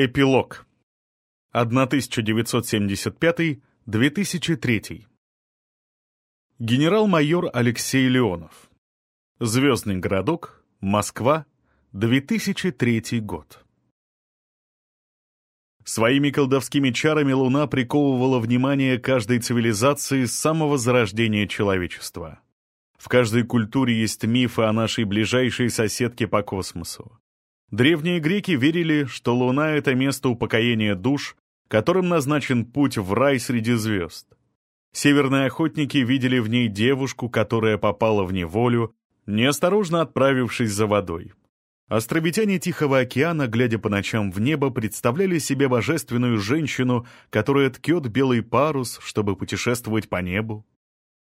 Эпилог. 1975-2003. Генерал-майор Алексей Леонов. Звездный городок, Москва, 2003 год. Своими колдовскими чарами Луна приковывала внимание каждой цивилизации с самого зарождения человечества. В каждой культуре есть мифы о нашей ближайшей соседке по космосу. Древние греки верили, что Луна — это место упокоения душ, которым назначен путь в рай среди звезд. Северные охотники видели в ней девушку, которая попала в неволю, неосторожно отправившись за водой. Островитяне Тихого океана, глядя по ночам в небо, представляли себе божественную женщину, которая ткет белый парус, чтобы путешествовать по небу.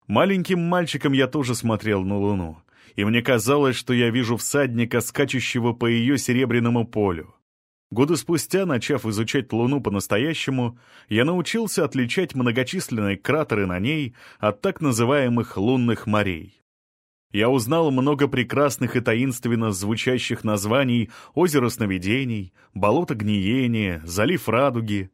Маленьким мальчиком я тоже смотрел на луну, и мне казалось, что я вижу всадника, скачущего по ее серебряному полю. Годы спустя, начав изучать Луну по-настоящему, я научился отличать многочисленные кратеры на ней от так называемых лунных морей я узнал много прекрасных и таинственно звучащих названий озеро сновидений, болото гниения, залив радуги.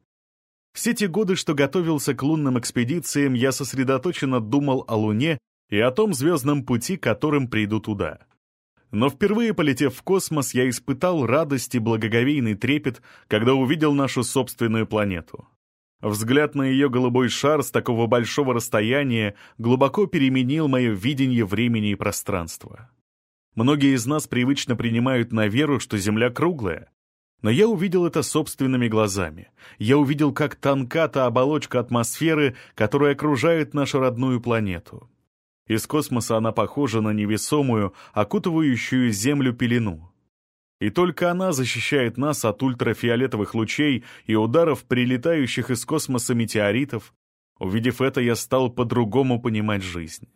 Все те годы, что готовился к лунным экспедициям, я сосредоточенно думал о Луне и о том звездном пути, которым приду туда. Но впервые полетев в космос, я испытал радость и благоговейный трепет, когда увидел нашу собственную планету. Взгляд на ее голубой шар с такого большого расстояния глубоко переменил мое видение времени и пространства. Многие из нас привычно принимают на веру, что Земля круглая. Но я увидел это собственными глазами. Я увидел, как тонка та оболочка атмосферы, которая окружает нашу родную планету. Из космоса она похожа на невесомую, окутывающую Землю пелену. И только она защищает нас от ультрафиолетовых лучей и ударов прилетающих из космоса метеоритов. Увидев это, я стал по-другому понимать жизнь.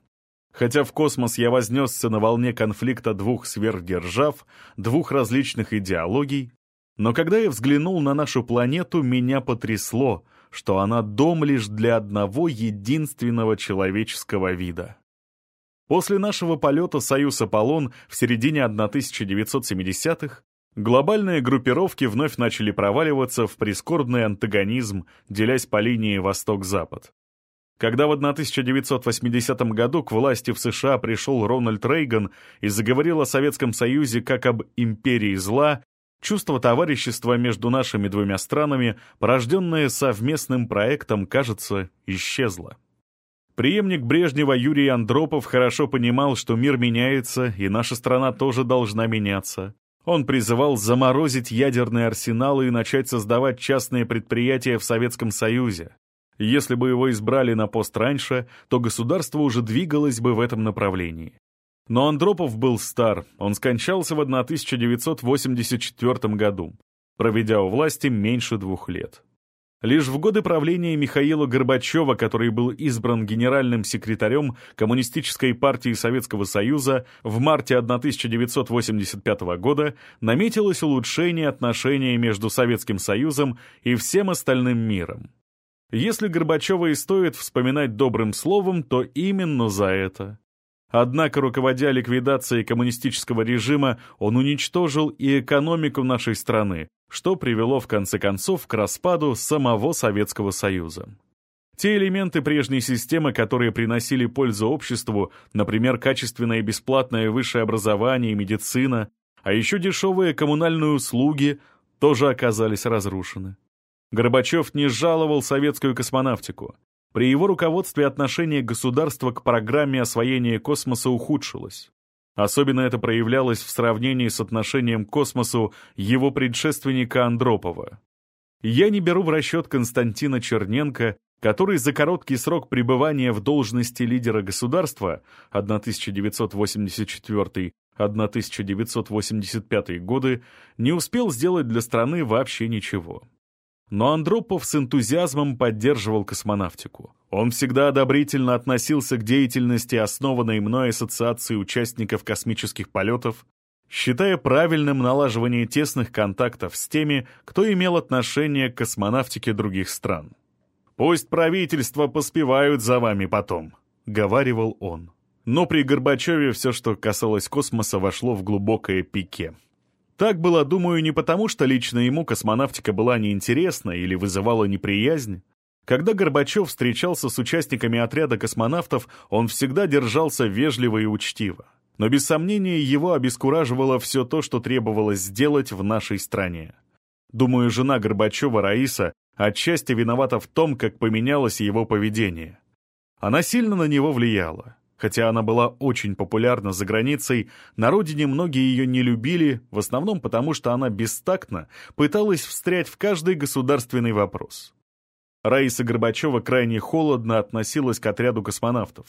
Хотя в космос я вознесся на волне конфликта двух сверхдержав, двух различных идеологий, но когда я взглянул на нашу планету, меня потрясло, что она дом лишь для одного единственного человеческого вида. После нашего полета «Союз Аполлон» в середине 1970-х глобальные группировки вновь начали проваливаться в прискорбный антагонизм, делясь по линии Восток-Запад. Когда в 1980 году к власти в США пришел Рональд Рейган и заговорил о Советском Союзе как об империи зла, чувство товарищества между нашими двумя странами, порожденное совместным проектом, кажется, исчезло. Преемник Брежнева Юрий Андропов хорошо понимал, что мир меняется, и наша страна тоже должна меняться. Он призывал заморозить ядерные арсеналы и начать создавать частные предприятия в Советском Союзе. Если бы его избрали на пост раньше, то государство уже двигалось бы в этом направлении. Но Андропов был стар, он скончался в 1984 году, проведя у власти меньше двух лет. Лишь в годы правления Михаила Горбачева, который был избран генеральным секретарем Коммунистической партии Советского Союза в марте 1985 года, наметилось улучшение отношений между Советским Союзом и всем остальным миром. Если Горбачева и стоит вспоминать добрым словом, то именно за это. Однако, руководя ликвидацией коммунистического режима, он уничтожил и экономику нашей страны, что привело в конце концов к распаду самого Советского Союза. Те элементы прежней системы, которые приносили пользу обществу, например, качественное и бесплатное высшее образование и медицина, а еще дешевые коммунальные услуги, тоже оказались разрушены. Горбачев не жаловал советскую космонавтику. При его руководстве отношение государства к программе освоения космоса ухудшилось. Особенно это проявлялось в сравнении с отношением к космосу его предшественника Андропова. Я не беру в расчет Константина Черненко, который за короткий срок пребывания в должности лидера государства 1984-1985 годы не успел сделать для страны вообще ничего. Но Андропов с энтузиазмом поддерживал космонавтику. Он всегда одобрительно относился к деятельности, основанной мной ассоциации участников космических полетов, считая правильным налаживание тесных контактов с теми, кто имел отношение к космонавтике других стран. «Пусть правительства поспевают за вами потом», — говаривал он. Но при Горбачеве все, что касалось космоса, вошло в глубокое пике. Так было, думаю, не потому, что лично ему космонавтика была неинтересна или вызывала неприязнь. Когда Горбачев встречался с участниками отряда космонавтов, он всегда держался вежливо и учтиво. Но без сомнения его обескураживало все то, что требовалось сделать в нашей стране. Думаю, жена Горбачева Раиса отчасти виновата в том, как поменялось его поведение. Она сильно на него влияла. Хотя она была очень популярна за границей, на родине многие ее не любили, в основном потому, что она бестактно пыталась встрять в каждый государственный вопрос. Раиса Горбачева крайне холодно относилась к отряду космонавтов.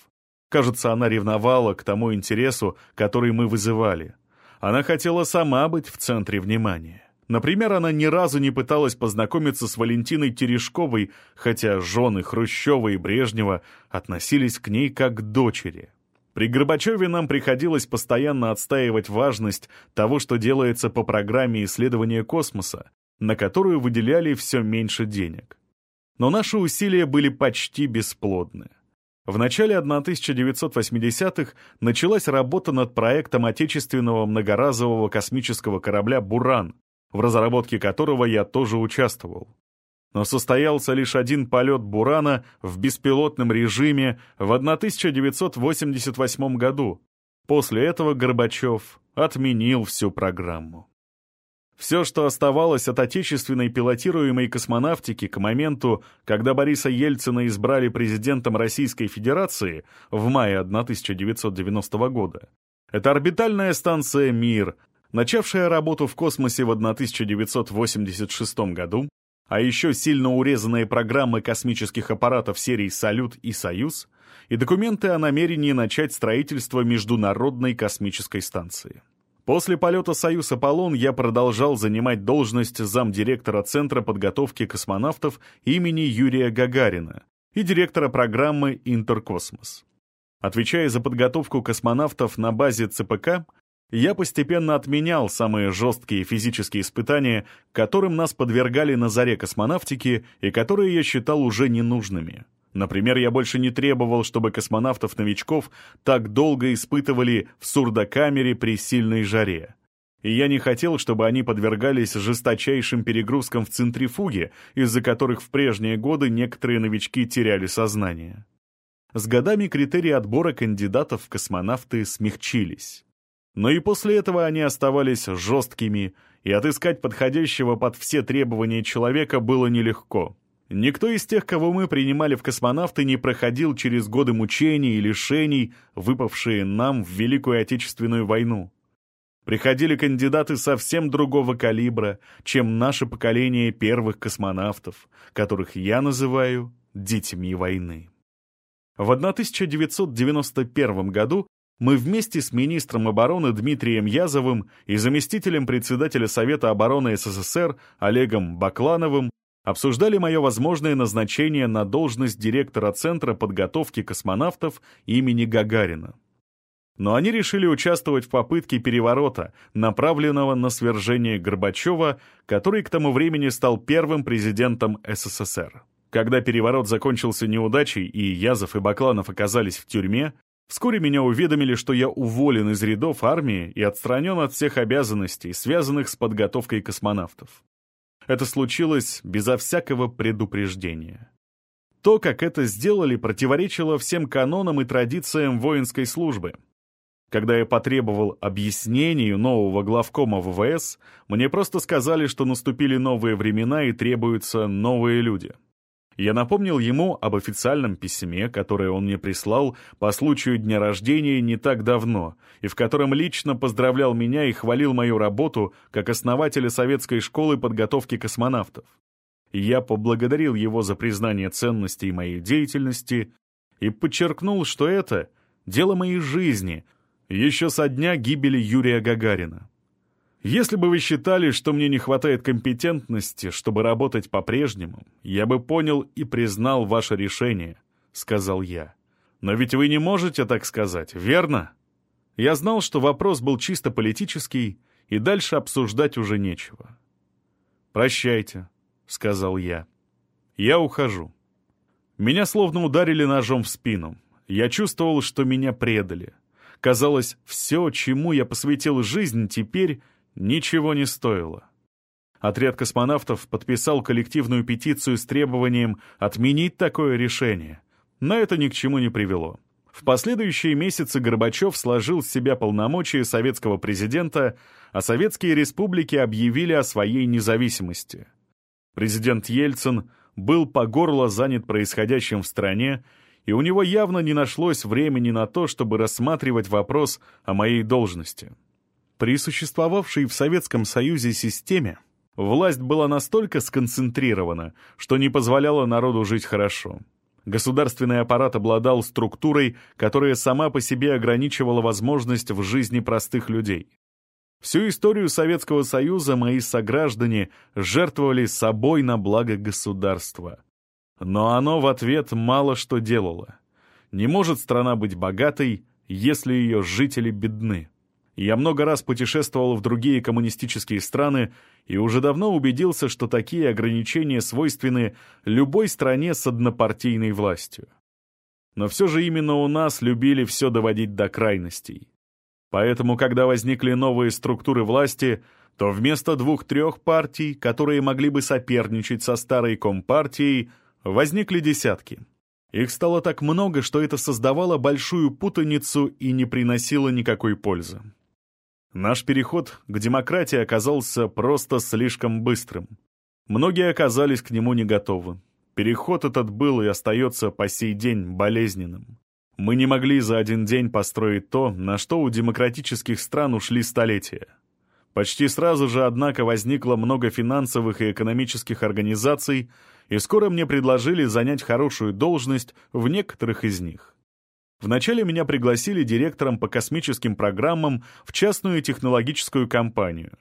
Кажется, она ревновала к тому интересу, который мы вызывали. Она хотела сама быть в центре внимания. Например, она ни разу не пыталась познакомиться с Валентиной Терешковой, хотя жены Хрущева и Брежнева относились к ней как к дочери. При Горбачеве нам приходилось постоянно отстаивать важность того, что делается по программе исследования космоса, на которую выделяли все меньше денег. Но наши усилия были почти бесплодны. В начале 1980-х началась работа над проектом отечественного многоразового космического корабля «Буран», в разработке которого я тоже участвовал. Но состоялся лишь один полет «Бурана» в беспилотном режиме в 1988 году. После этого Горбачев отменил всю программу. Все, что оставалось от отечественной пилотируемой космонавтики к моменту, когда Бориса Ельцина избрали президентом Российской Федерации в мае 1990 года, это орбитальная станция «Мир», начавшая работу в космосе в 1986 году, а еще сильно урезанные программы космических аппаратов серий «Салют» и «Союз» и документы о намерении начать строительство Международной космической станции. После полета «Союз Аполлон» я продолжал занимать должность замдиректора Центра подготовки космонавтов имени Юрия Гагарина и директора программы «Интеркосмос». Отвечая за подготовку космонавтов на базе ЦПК, я постепенно отменял самые жесткие физические испытания, которым нас подвергали на заре космонавтики и которые я считал уже ненужными. Например, я больше не требовал, чтобы космонавтов-новичков так долго испытывали в сурдокамере при сильной жаре. И я не хотел, чтобы они подвергались жесточайшим перегрузкам в центрифуге, из-за которых в прежние годы некоторые новички теряли сознание. С годами критерии отбора кандидатов в космонавты смягчились. Но и после этого они оставались жесткими, и отыскать подходящего под все требования человека было нелегко. Никто из тех, кого мы принимали в космонавты, не проходил через годы мучений и лишений, выпавшие нам в Великую Отечественную войну. Приходили кандидаты совсем другого калибра, чем наше поколение первых космонавтов, которых я называю «детьми войны». В 1991 году мы вместе с министром обороны Дмитрием Язовым и заместителем председателя Совета обороны СССР Олегом Баклановым обсуждали мое возможное назначение на должность директора Центра подготовки космонавтов имени Гагарина. Но они решили участвовать в попытке переворота, направленного на свержение Горбачева, который к тому времени стал первым президентом СССР. Когда переворот закончился неудачей и Язов и Бакланов оказались в тюрьме, Вскоре меня уведомили, что я уволен из рядов армии и отстранен от всех обязанностей, связанных с подготовкой космонавтов. Это случилось безо всякого предупреждения. То, как это сделали, противоречило всем канонам и традициям воинской службы. Когда я потребовал объяснений нового главкома ВВС, мне просто сказали, что наступили новые времена и требуются новые люди. Я напомнил ему об официальном письме, которое он мне прислал по случаю дня рождения не так давно, и в котором лично поздравлял меня и хвалил мою работу как основателя советской школы подготовки космонавтов. Я поблагодарил его за признание ценностей моей деятельности и подчеркнул, что это дело моей жизни, еще со дня гибели Юрия Гагарина. Если бы вы считали, что мне не хватает компетентности, чтобы работать по-прежнему, я бы понял и признал ваше решение», — сказал я. «Но ведь вы не можете так сказать, верно?» Я знал, что вопрос был чисто политический, и дальше обсуждать уже нечего. «Прощайте», — сказал я. «Я ухожу». Меня словно ударили ножом в спину. Я чувствовал, что меня предали. Казалось, все, чему я посвятил жизнь, теперь ничего не стоило. Отряд космонавтов подписал коллективную петицию с требованием отменить такое решение, но это ни к чему не привело. В последующие месяцы Горбачев сложил с себя полномочия советского президента, а советские республики объявили о своей независимости. Президент Ельцин был по горло занят происходящим в стране, и у него явно не нашлось времени на то, чтобы рассматривать вопрос о моей должности. При существовавшей в Советском Союзе системе власть была настолько сконцентрирована, что не позволяла народу жить хорошо. Государственный аппарат обладал структурой, которая сама по себе ограничивала возможность в жизни простых людей. Всю историю Советского Союза мои сограждане жертвовали собой на благо государства. Но оно в ответ мало что делало. Не может страна быть богатой, если ее жители бедны. Я много раз путешествовал в другие коммунистические страны и уже давно убедился, что такие ограничения свойственны любой стране с однопартийной властью. Но все же именно у нас любили все доводить до крайностей. Поэтому, когда возникли новые структуры власти, то вместо двух-трех партий, которые могли бы соперничать со старой компартией, возникли десятки. Их стало так много, что это создавало большую путаницу и не приносило никакой пользы. Наш переход к демократии оказался просто слишком быстрым. Многие оказались к нему не готовы. Переход этот был и остается по сей день болезненным. Мы не могли за один день построить то, на что у демократических стран ушли столетия. Почти сразу же, однако, возникло много финансовых и экономических организаций, и скоро мне предложили занять хорошую должность в некоторых из них. Вначале меня пригласили директором по космическим программам в частную технологическую компанию.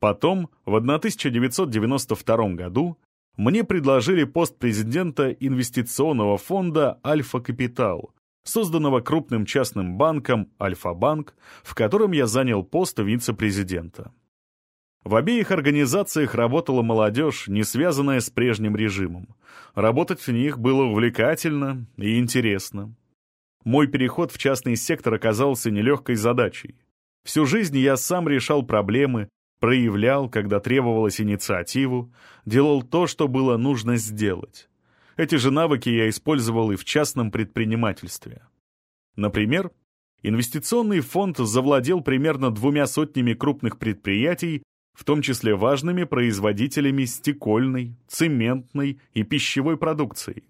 Потом, в 1992 году, мне предложили пост президента инвестиционного фонда «Альфа Капитал», созданного крупным частным банком «Альфа-банк», в котором я занял пост вице-президента. В обеих организациях работала молодежь, не связанная с прежним режимом. Работать в них было увлекательно и интересно. Мой переход в частный сектор оказался нелегкой задачей. Всю жизнь я сам решал проблемы, проявлял, когда требовалось инициативу, делал то, что было нужно сделать. Эти же навыки я использовал и в частном предпринимательстве. Например, инвестиционный фонд завладел примерно двумя сотнями крупных предприятий, в том числе важными производителями стекольной, цементной и пищевой продукции.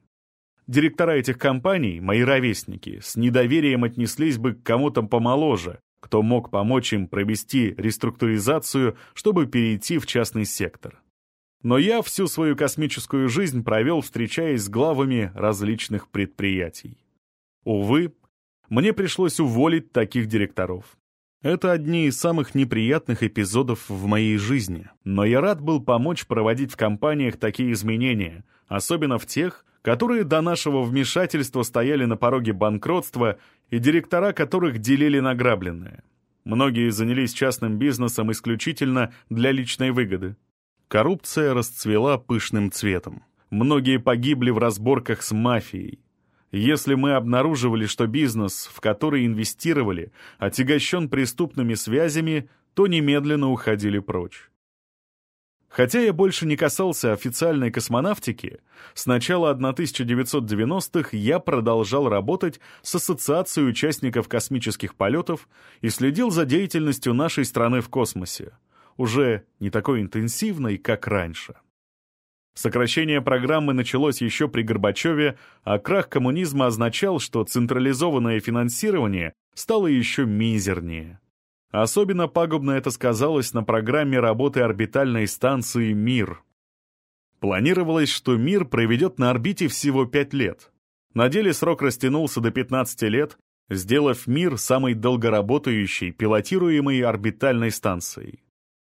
Директора этих компаний, мои ровесники, с недоверием отнеслись бы к кому-то помоложе, кто мог помочь им провести реструктуризацию, чтобы перейти в частный сектор. Но я всю свою космическую жизнь провел, встречаясь с главами различных предприятий. Увы, мне пришлось уволить таких директоров. Это одни из самых неприятных эпизодов в моей жизни, но я рад был помочь проводить в компаниях такие изменения, особенно в тех, которые до нашего вмешательства стояли на пороге банкротства и директора которых делили награбленное. Многие занялись частным бизнесом исключительно для личной выгоды. Коррупция расцвела пышным цветом. Многие погибли в разборках с мафией. Если мы обнаруживали, что бизнес, в который инвестировали, отягощен преступными связями, то немедленно уходили прочь. Хотя я больше не касался официальной космонавтики, с начала 1990-х я продолжал работать с Ассоциацией участников космических полетов и следил за деятельностью нашей страны в космосе, уже не такой интенсивной, как раньше. Сокращение программы началось еще при Горбачеве, а крах коммунизма означал, что централизованное финансирование стало еще мизернее. Особенно пагубно это сказалось на программе работы орбитальной станции «Мир». Планировалось, что «Мир» проведет на орбите всего 5 лет. На деле срок растянулся до 15 лет, сделав «Мир» самой долгоработающей, пилотируемой орбитальной станцией.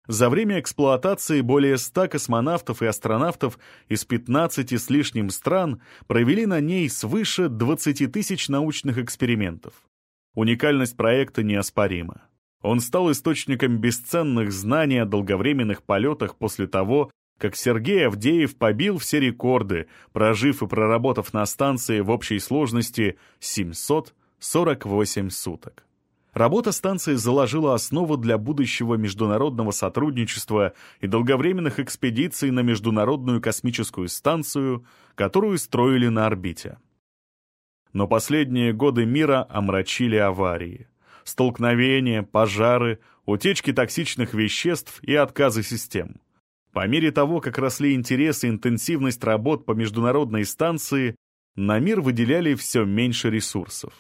За время эксплуатации более 100 космонавтов и астронавтов из 15 с лишним стран провели на ней свыше 20 тысяч научных экспериментов. Уникальность проекта неоспорима. Он стал источником бесценных знаний о долговременных полетах после того, как Сергей Авдеев побил все рекорды, прожив и проработав на станции в общей сложности 748 суток. Работа станции заложила основу для будущего международного сотрудничества и долговременных экспедиций на Международную космическую станцию, которую строили на орбите. Но последние годы мира омрачили аварии. Столкновения, пожары, утечки токсичных веществ и отказы систем. По мере того, как росли интересы и интенсивность работ по международной станции, на мир выделяли все меньше ресурсов.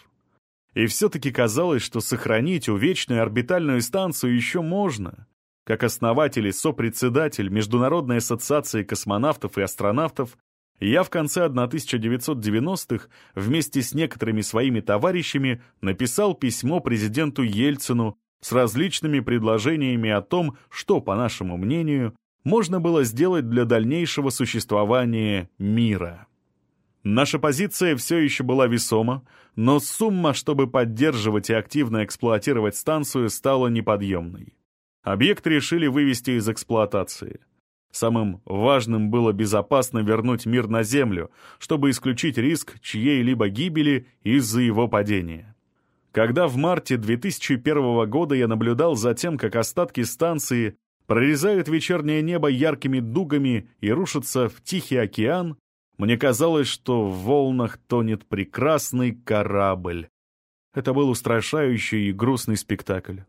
И все-таки казалось, что сохранить увечную орбитальную станцию еще можно. Как основатель и сопредседатель Международной ассоциации космонавтов и астронавтов, я в конце 1990-х вместе с некоторыми своими товарищами написал письмо президенту Ельцину с различными предложениями о том, что, по нашему мнению, можно было сделать для дальнейшего существования мира. Наша позиция все еще была весома, но сумма, чтобы поддерживать и активно эксплуатировать станцию, стала неподъемной. Объект решили вывести из эксплуатации. Самым важным было безопасно вернуть мир на Землю, чтобы исключить риск чьей-либо гибели из-за его падения. Когда в марте 2001 года я наблюдал за тем, как остатки станции прорезают вечернее небо яркими дугами и рушатся в Тихий океан, мне казалось, что в волнах тонет прекрасный корабль. Это был устрашающий и грустный спектакль.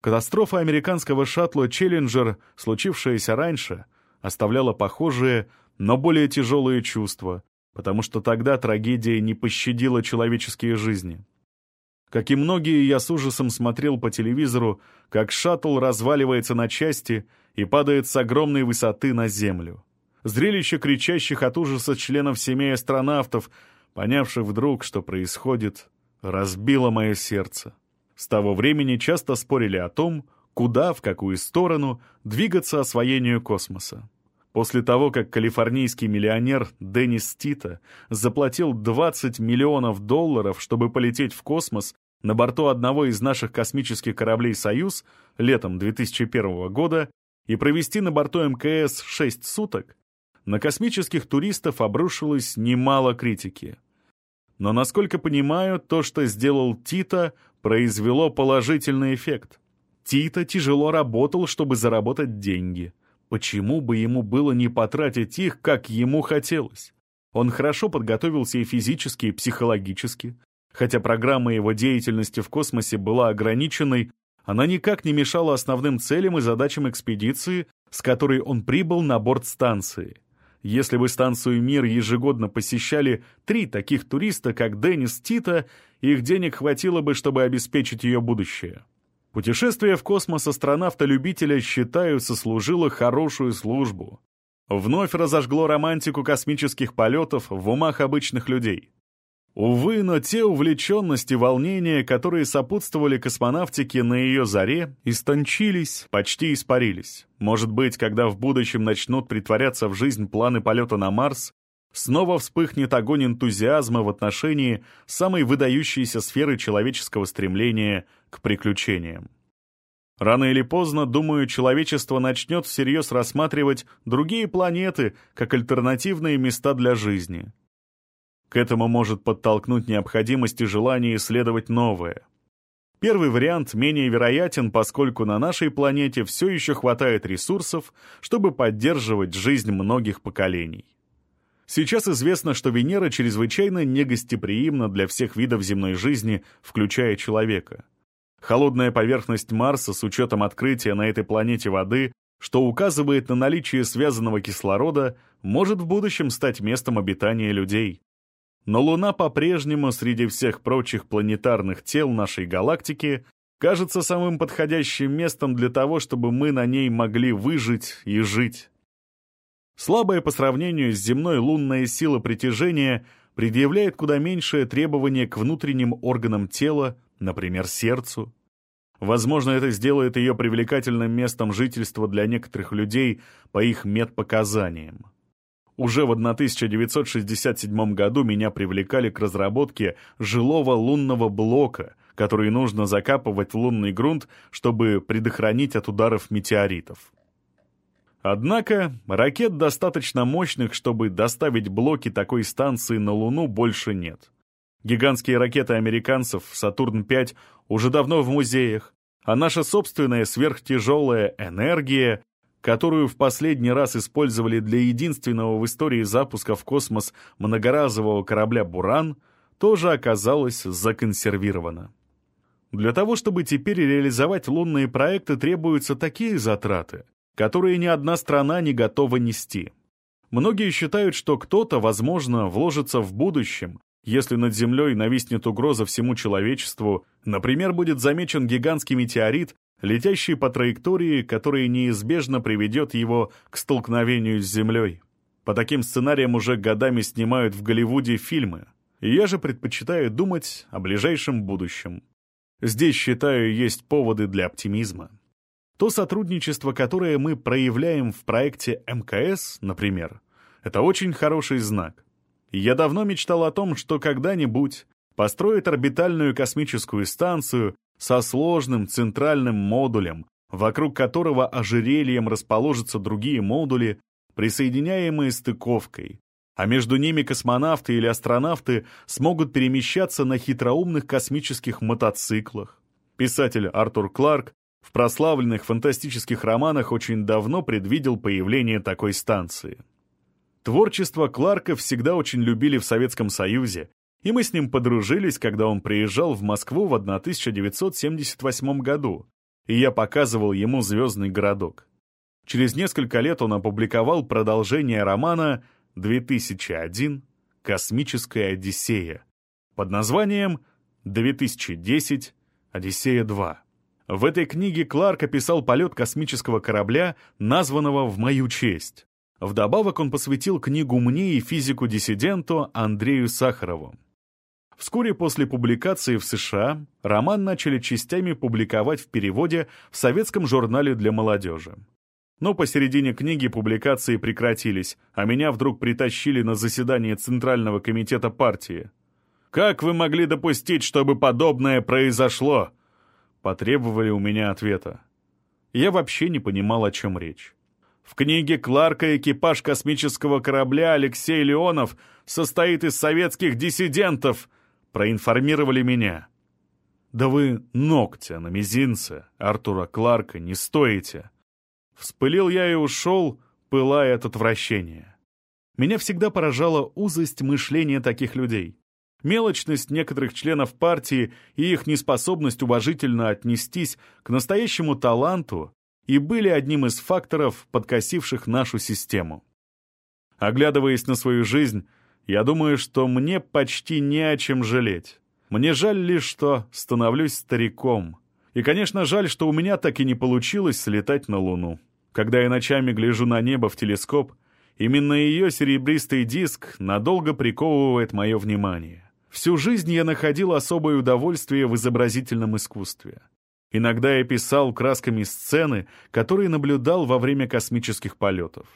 Катастрофа американского шаттла «Челленджер», случившаяся раньше, оставляла похожие, но более тяжелые чувства, потому что тогда трагедия не пощадила человеческие жизни. Как и многие, я с ужасом смотрел по телевизору, как шаттл разваливается на части и падает с огромной высоты на землю. Зрелище кричащих от ужаса членов семей астронавтов, понявших вдруг, что происходит, разбило мое сердце. С того времени часто спорили о том, куда, в какую сторону двигаться освоению космоса. После того, как калифорнийский миллионер Деннис Тита заплатил 20 миллионов долларов, чтобы полететь в космос на борту одного из наших космических кораблей «Союз» летом 2001 года и провести на борту МКС 6 суток, на космических туристов обрушилось немало критики. Но, насколько понимаю, то, что сделал Тита, произвело положительный эффект. Тита тяжело работал, чтобы заработать деньги. Почему бы ему было не потратить их, как ему хотелось? Он хорошо подготовился и физически, и психологически. Хотя программа его деятельности в космосе была ограниченной, она никак не мешала основным целям и задачам экспедиции, с которой он прибыл на борт станции. Если бы станцию «Мир» ежегодно посещали три таких туриста, как Деннис Тита, их денег хватило бы, чтобы обеспечить ее будущее. Путешествие в космос астронавта-любителя, считаю, сослужило хорошую службу. Вновь разожгло романтику космических полетов в умах обычных людей. Увы, но те увлеченности, волнения, которые сопутствовали космонавтике на ее заре, истончились, почти испарились. Может быть, когда в будущем начнут притворяться в жизнь планы полета на Марс, снова вспыхнет огонь энтузиазма в отношении самой выдающейся сферы человеческого стремления к приключениям. Рано или поздно, думаю, человечество начнет всерьез рассматривать другие планеты как альтернативные места для жизни — к этому может подтолкнуть необходимость и желание исследовать новое. Первый вариант менее вероятен, поскольку на нашей планете все еще хватает ресурсов, чтобы поддерживать жизнь многих поколений. Сейчас известно, что Венера чрезвычайно негостеприимна для всех видов земной жизни, включая человека. Холодная поверхность Марса с учетом открытия на этой планете воды, что указывает на наличие связанного кислорода, может в будущем стать местом обитания людей. Но Луна по-прежнему среди всех прочих планетарных тел нашей галактики кажется самым подходящим местом для того, чтобы мы на ней могли выжить и жить. Слабая по сравнению с земной лунная сила притяжения предъявляет куда меньшее требование к внутренним органам тела, например, сердцу. Возможно, это сделает ее привлекательным местом жительства для некоторых людей по их медпоказаниям. Уже в 1967 году меня привлекали к разработке жилого лунного блока, который нужно закапывать в лунный грунт, чтобы предохранить от ударов метеоритов. Однако ракет достаточно мощных, чтобы доставить блоки такой станции на Луну, больше нет. Гигантские ракеты американцев «Сатурн-5» уже давно в музеях, а наша собственная сверхтяжелая энергия, которую в последний раз использовали для единственного в истории запуска в космос многоразового корабля «Буран», тоже оказалась законсервирована. Для того, чтобы теперь реализовать лунные проекты, требуются такие затраты, которые ни одна страна не готова нести. Многие считают, что кто-то, возможно, вложится в будущем, если над Землей нависнет угроза всему человечеству, например, будет замечен гигантский метеорит, летящий по траектории, которая неизбежно приведет его к столкновению с Землей. По таким сценариям уже годами снимают в Голливуде фильмы. И я же предпочитаю думать о ближайшем будущем. Здесь, считаю, есть поводы для оптимизма. То сотрудничество, которое мы проявляем в проекте МКС, например, это очень хороший знак. Я давно мечтал о том, что когда-нибудь построит орбитальную космическую станцию со сложным центральным модулем, вокруг которого ожерельем расположатся другие модули, присоединяемые стыковкой, а между ними космонавты или астронавты смогут перемещаться на хитроумных космических мотоциклах. Писатель Артур Кларк в прославленных фантастических романах очень давно предвидел появление такой станции. Творчество Кларка всегда очень любили в Советском Союзе, и мы с ним подружились, когда он приезжал в Москву в 1978 году, и я показывал ему «Звездный городок». Через несколько лет он опубликовал продолжение романа «2001. Космическая Одиссея» под названием «2010. Одиссея-2». В этой книге Кларк описал полет космического корабля, названного в мою честь. Вдобавок он посвятил книгу мне и физику-диссиденту Андрею Сахарову. Вскоре после публикации в США роман начали частями публиковать в переводе в советском журнале для молодежи. Но посередине книги публикации прекратились, а меня вдруг притащили на заседание Центрального комитета партии. «Как вы могли допустить, чтобы подобное произошло?» Потребовали у меня ответа. Я вообще не понимал, о чем речь. В книге Кларка экипаж космического корабля Алексей Леонов состоит из советских диссидентов, проинформировали меня. Да вы ногтя на мизинце Артура Кларка не стоите. Вспылил я и ушел, пылая от отвращения. Меня всегда поражала узость мышления таких людей. Мелочность некоторых членов партии и их неспособность уважительно отнестись к настоящему таланту и были одним из факторов, подкосивших нашу систему. Оглядываясь на свою жизнь, я думаю, что мне почти не о чем жалеть. Мне жаль лишь, что становлюсь стариком. И, конечно, жаль, что у меня так и не получилось слетать на Луну. Когда я ночами гляжу на небо в телескоп, именно ее серебристый диск надолго приковывает мое внимание. Всю жизнь я находил особое удовольствие в изобразительном искусстве. Иногда я писал красками сцены, которые наблюдал во время космических полетов.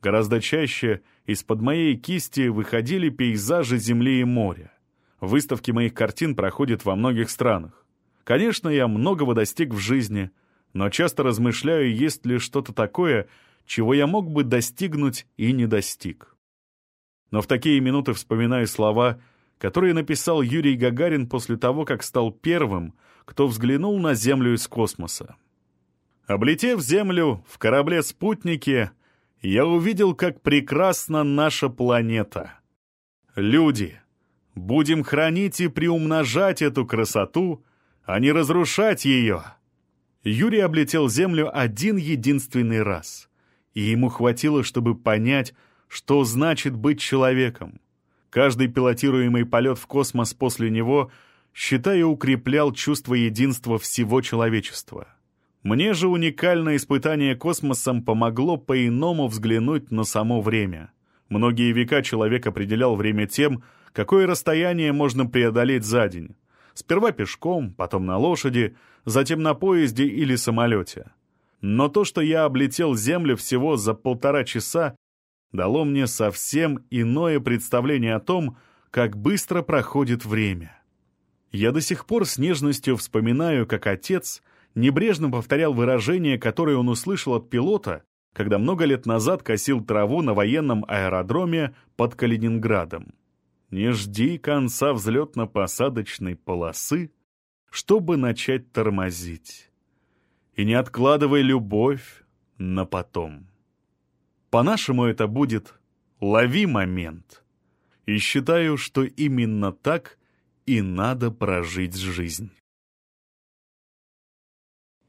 Гораздо чаще из-под моей кисти выходили пейзажи земли и моря. Выставки моих картин проходят во многих странах. Конечно, я многого достиг в жизни, но часто размышляю, есть ли что-то такое, чего я мог бы достигнуть и не достиг. Но в такие минуты вспоминаю слова, которые написал Юрий Гагарин после того, как стал первым, кто взглянул на Землю из космоса. Облетев Землю в корабле-спутнике, я увидел, как прекрасна наша планета. Люди, будем хранить и приумножать эту красоту, а не разрушать ее. Юрий облетел Землю один единственный раз, и ему хватило, чтобы понять, что значит быть человеком. Каждый пилотируемый полет в космос после него — считая, укреплял чувство единства всего человечества. Мне же уникальное испытание космосом помогло по-иному взглянуть на само время. Многие века человек определял время тем, какое расстояние можно преодолеть за день. Сперва пешком, потом на лошади, затем на поезде или самолете. Но то, что я облетел Землю всего за полтора часа, дало мне совсем иное представление о том, как быстро проходит время. Я до сих пор с нежностью вспоминаю, как отец небрежно повторял выражение, которое он услышал от пилота, когда много лет назад косил траву на военном аэродроме под Калининградом. не жди конца взлетно-посадочной полосы, чтобы начать тормозить. И не откладывай любовь на потом. По-нашему это будет «лови момент». И считаю, что именно так и надо прожить жизнь.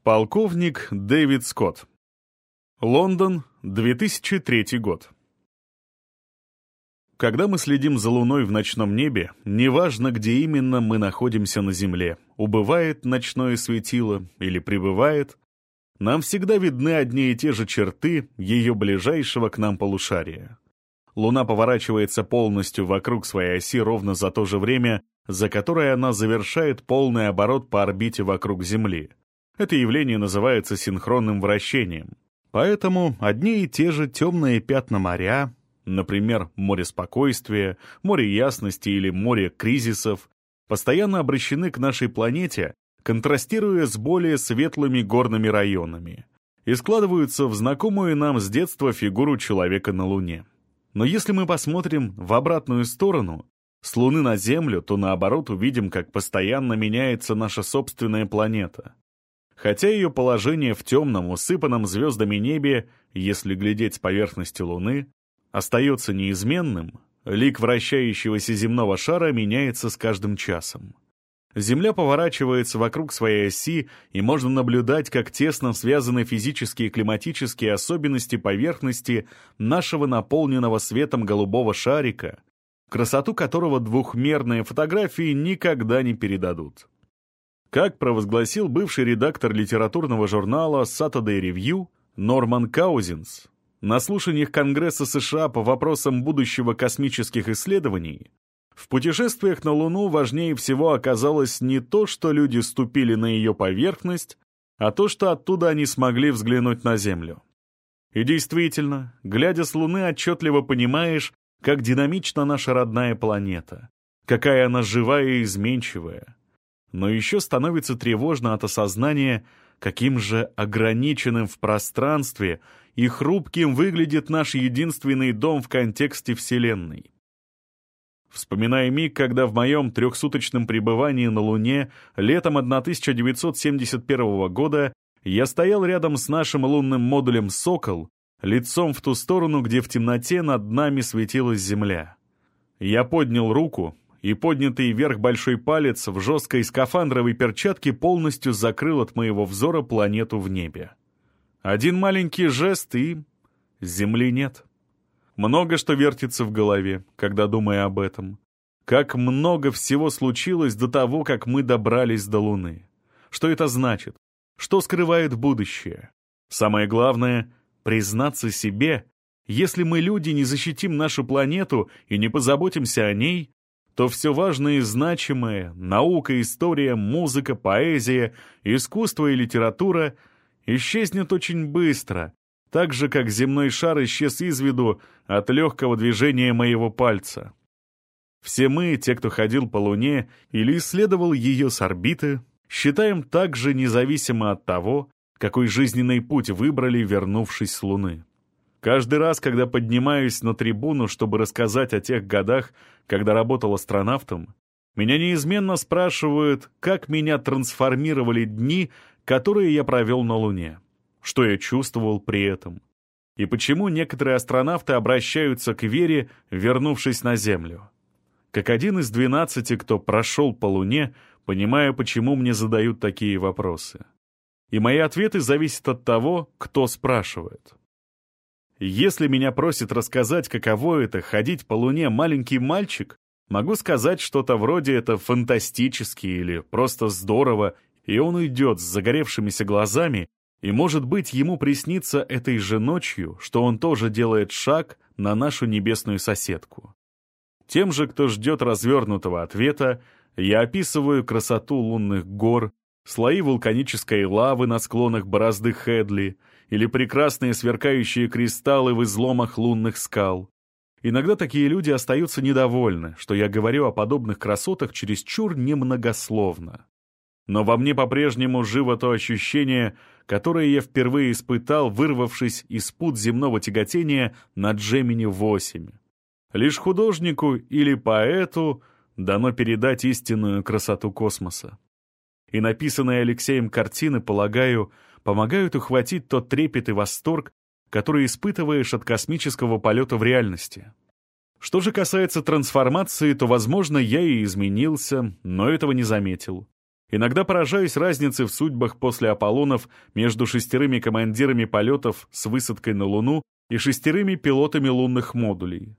Полковник Дэвид Скотт. Лондон, 2003 год. Когда мы следим за Луной в ночном небе, неважно, где именно мы находимся на Земле, убывает ночное светило или прибывает, нам всегда видны одни и те же черты ее ближайшего к нам полушария. Луна поворачивается полностью вокруг своей оси ровно за то же время, за которое она завершает полный оборот по орбите вокруг Земли. Это явление называется синхронным вращением. Поэтому одни и те же темные пятна моря, например, море спокойствия, море ясности или море кризисов, постоянно обращены к нашей планете, контрастируя с более светлыми горными районами, и складываются в знакомую нам с детства фигуру человека на Луне. Но если мы посмотрим в обратную сторону, с Луны на Землю, то наоборот увидим, как постоянно меняется наша собственная планета. Хотя ее положение в темном, усыпанном звездами небе, если глядеть с поверхности Луны, остается неизменным, лик вращающегося земного шара меняется с каждым часом. Земля поворачивается вокруг своей оси, и можно наблюдать, как тесно связаны физические и климатические особенности поверхности нашего наполненного светом голубого шарика, красоту которого двухмерные фотографии никогда не передадут. Как провозгласил бывший редактор литературного журнала Saturday Review Норман Каузинс, на слушаниях Конгресса США по вопросам будущего космических исследований в путешествиях на Луну важнее всего оказалось не то, что люди ступили на ее поверхность, а то, что оттуда они смогли взглянуть на Землю. И действительно, глядя с Луны, отчетливо понимаешь, как динамична наша родная планета, какая она живая и изменчивая. Но еще становится тревожно от осознания, каким же ограниченным в пространстве и хрупким выглядит наш единственный дом в контексте Вселенной. Вспоминая миг, когда в моем трехсуточном пребывании на Луне летом 1971 года я стоял рядом с нашим лунным модулем «Сокол», лицом в ту сторону, где в темноте над нами светилась Земля. Я поднял руку, и поднятый вверх большой палец в жесткой скафандровой перчатке полностью закрыл от моего взора планету в небе. Один маленький жест, и... Земли нет. Много что вертится в голове, когда думаю об этом. Как много всего случилось до того, как мы добрались до Луны. Что это значит? Что скрывает будущее? Самое главное — признаться себе, если мы, люди, не защитим нашу планету и не позаботимся о ней, то все важное и значимое — наука, история, музыка, поэзия, искусство и литература — исчезнет очень быстро, так же, как земной шар исчез из виду от легкого движения моего пальца. Все мы, те, кто ходил по Луне или исследовал ее с орбиты, считаем также независимо от того, какой жизненный путь выбрали, вернувшись с Луны. Каждый раз, когда поднимаюсь на трибуну, чтобы рассказать о тех годах, когда работал астронавтом, меня неизменно спрашивают, как меня трансформировали дни, которые я провел на Луне, что я чувствовал при этом, и почему некоторые астронавты обращаются к вере, вернувшись на Землю. Как один из двенадцати, кто прошел по Луне, понимаю, почему мне задают такие вопросы. И мои ответы зависят от того, кто спрашивает. Если меня просит рассказать, каково это — ходить по Луне маленький мальчик, могу сказать что-то вроде «это фантастически» или «просто здорово» и он уйдет с загоревшимися глазами, и, может быть, ему приснится этой же ночью, что он тоже делает шаг на нашу небесную соседку. Тем же, кто ждет развернутого ответа, я описываю красоту лунных гор, слои вулканической лавы на склонах борозды Хедли или прекрасные сверкающие кристаллы в изломах лунных скал. Иногда такие люди остаются недовольны, что я говорю о подобных красотах чересчур немногословно. Но во мне по-прежнему живо то ощущение, которое я впервые испытал, вырвавшись из пут земного тяготения на Джемини-8. Лишь художнику или поэту дано передать истинную красоту космоса. И написанные Алексеем картины, полагаю, помогают ухватить тот трепет и восторг, который испытываешь от космического полета в реальности. Что же касается трансформации, то, возможно, я и изменился, но этого не заметил. Иногда поражаюсь разнице в судьбах после Аполлонов между шестерыми командирами полетов с высадкой на Луну и шестерыми пилотами лунных модулей.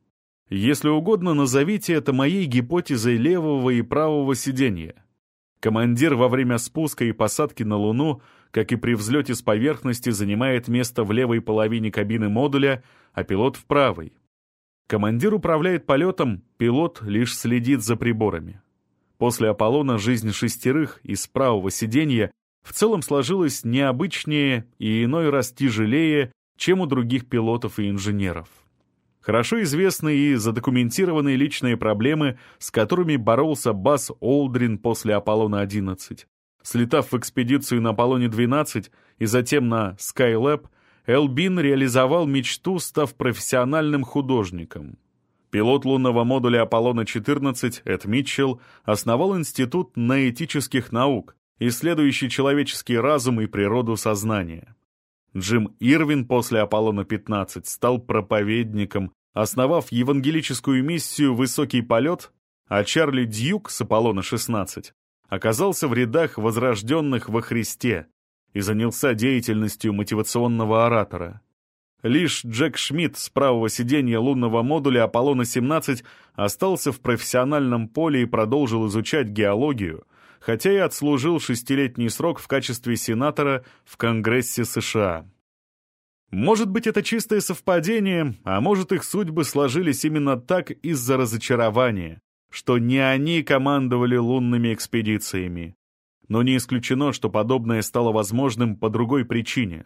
Если угодно, назовите это моей гипотезой левого и правого сиденья. Командир во время спуска и посадки на Луну, как и при взлете с поверхности, занимает место в левой половине кабины модуля, а пилот в правой. Командир управляет полетом, пилот лишь следит за приборами. После Аполлона жизнь шестерых из правого сиденья в целом сложилась необычнее и иной раз тяжелее, чем у других пилотов и инженеров. Хорошо известны и задокументированные личные проблемы, с которыми боролся Бас Олдрин после Аполлона-11. Слетав в экспедицию на Аполлоне-12 и затем на Skylab, Элбин реализовал мечту, став профессиональным художником. Пилот лунного модуля Аполлона-14 Эд Митчелл основал Институт наэтических наук, исследующий человеческий разум и природу сознания. Джим Ирвин после Аполлона-15 стал проповедником, основав евангелическую миссию «Высокий полет», а Чарли Дьюк с Аполлона-16 оказался в рядах возрожденных во Христе, и занялся деятельностью мотивационного оратора. Лишь Джек Шмидт с правого сиденья лунного модуля Аполлона-17 остался в профессиональном поле и продолжил изучать геологию, хотя и отслужил шестилетний срок в качестве сенатора в Конгрессе США. Может быть, это чистое совпадение, а может, их судьбы сложились именно так из-за разочарования, что не они командовали лунными экспедициями, но не исключено, что подобное стало возможным по другой причине.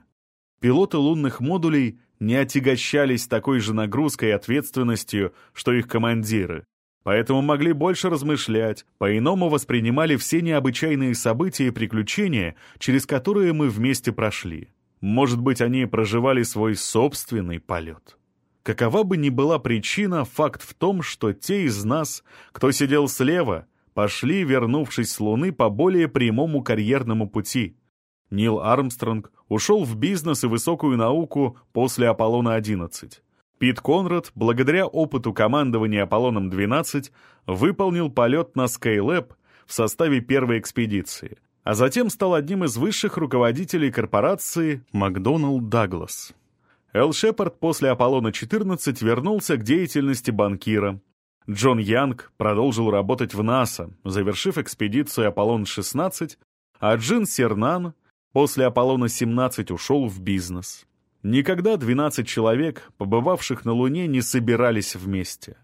Пилоты лунных модулей не отягощались такой же нагрузкой и ответственностью, что их командиры, поэтому могли больше размышлять, по-иному воспринимали все необычайные события и приключения, через которые мы вместе прошли. Может быть, они проживали свой собственный полет. Какова бы ни была причина, факт в том, что те из нас, кто сидел слева, пошли, вернувшись с Луны по более прямому карьерному пути. Нил Армстронг ушел в бизнес и высокую науку после Аполлона-11. Пит Конрад, благодаря опыту командования Аполлоном-12, выполнил полет на Skylab в составе первой экспедиции, а затем стал одним из высших руководителей корпорации Макдоналд Даглас. Эл Шепард после Аполлона-14 вернулся к деятельности банкира, Джон Янг продолжил работать в НАСА, завершив экспедицию «Аполлон-16», а Джин Сернан после «Аполлона-17» ушел в бизнес. Никогда 12 человек, побывавших на Луне, не собирались вместе.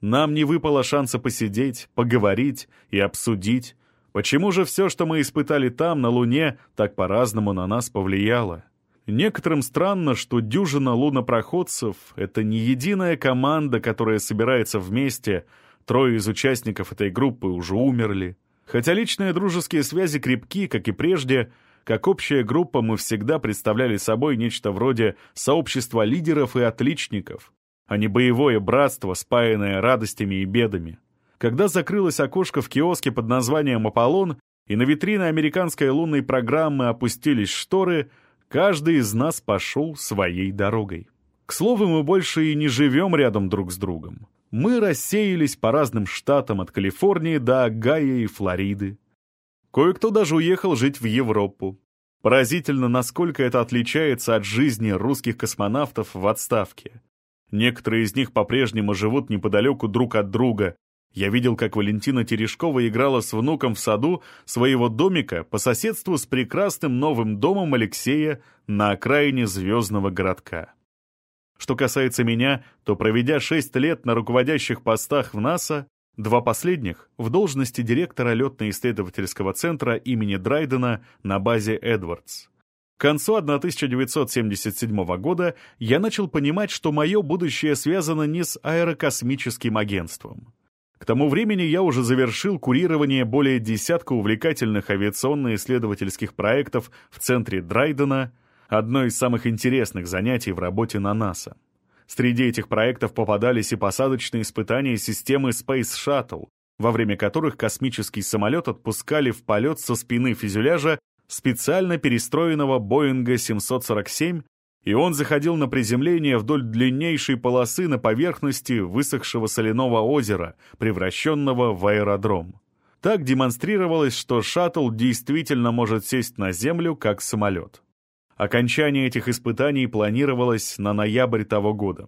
Нам не выпало шанса посидеть, поговорить и обсудить, почему же все, что мы испытали там, на Луне, так по-разному на нас повлияло. Некоторым странно, что дюжина лунопроходцев — это не единая команда, которая собирается вместе, трое из участников этой группы уже умерли. Хотя личные дружеские связи крепки, как и прежде, как общая группа мы всегда представляли собой нечто вроде сообщества лидеров и отличников, а не боевое братство, спаянное радостями и бедами. Когда закрылось окошко в киоске под названием «Аполлон», и на витрины американской лунной программы опустились шторы — Каждый из нас пошел своей дорогой. К слову, мы больше и не живем рядом друг с другом. Мы рассеялись по разным штатам от Калифорнии до Огайо и Флориды. Кое-кто даже уехал жить в Европу. Поразительно, насколько это отличается от жизни русских космонавтов в отставке. Некоторые из них по-прежнему живут неподалеку друг от друга, я видел, как Валентина Терешкова играла с внуком в саду своего домика по соседству с прекрасным новым домом Алексея на окраине звездного городка. Что касается меня, то проведя шесть лет на руководящих постах в НАСА, два последних в должности директора летно-исследовательского центра имени Драйдена на базе Эдвардс. К концу 1977 года я начал понимать, что мое будущее связано не с аэрокосмическим агентством. К тому времени я уже завершил курирование более десятка увлекательных авиационно-исследовательских проектов в центре Драйдена, одно из самых интересных занятий в работе на НАСА. Среди этих проектов попадались и посадочные испытания системы Space Shuttle, во время которых космический самолет отпускали в полет со спины фюзеляжа специально перестроенного Боинга 747, и он заходил на приземление вдоль длиннейшей полосы на поверхности высохшего соляного озера, превращенного в аэродром. Так демонстрировалось, что шаттл действительно может сесть на Землю как самолет. Окончание этих испытаний планировалось на ноябрь того года.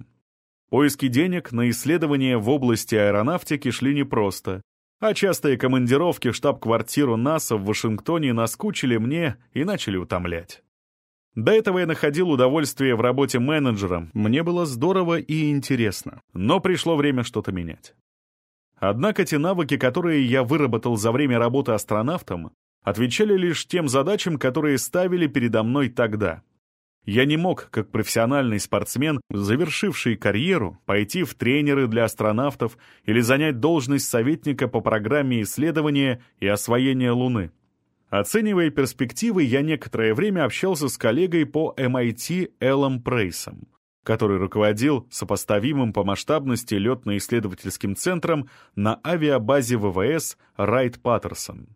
Поиски денег на исследования в области аэронавтики шли непросто, а частые командировки в штаб-квартиру НАСА в Вашингтоне наскучили мне и начали утомлять. До этого я находил удовольствие в работе менеджером, мне было здорово и интересно, но пришло время что-то менять. Однако те навыки, которые я выработал за время работы астронавтом, отвечали лишь тем задачам, которые ставили передо мной тогда. Я не мог, как профессиональный спортсмен, завершивший карьеру, пойти в тренеры для астронавтов или занять должность советника по программе исследования и освоения Луны. Оценивая перспективы, я некоторое время общался с коллегой по MIT Эллом Прейсом, который руководил сопоставимым по масштабности летно-исследовательским центром на авиабазе ВВС Райт-Паттерсон.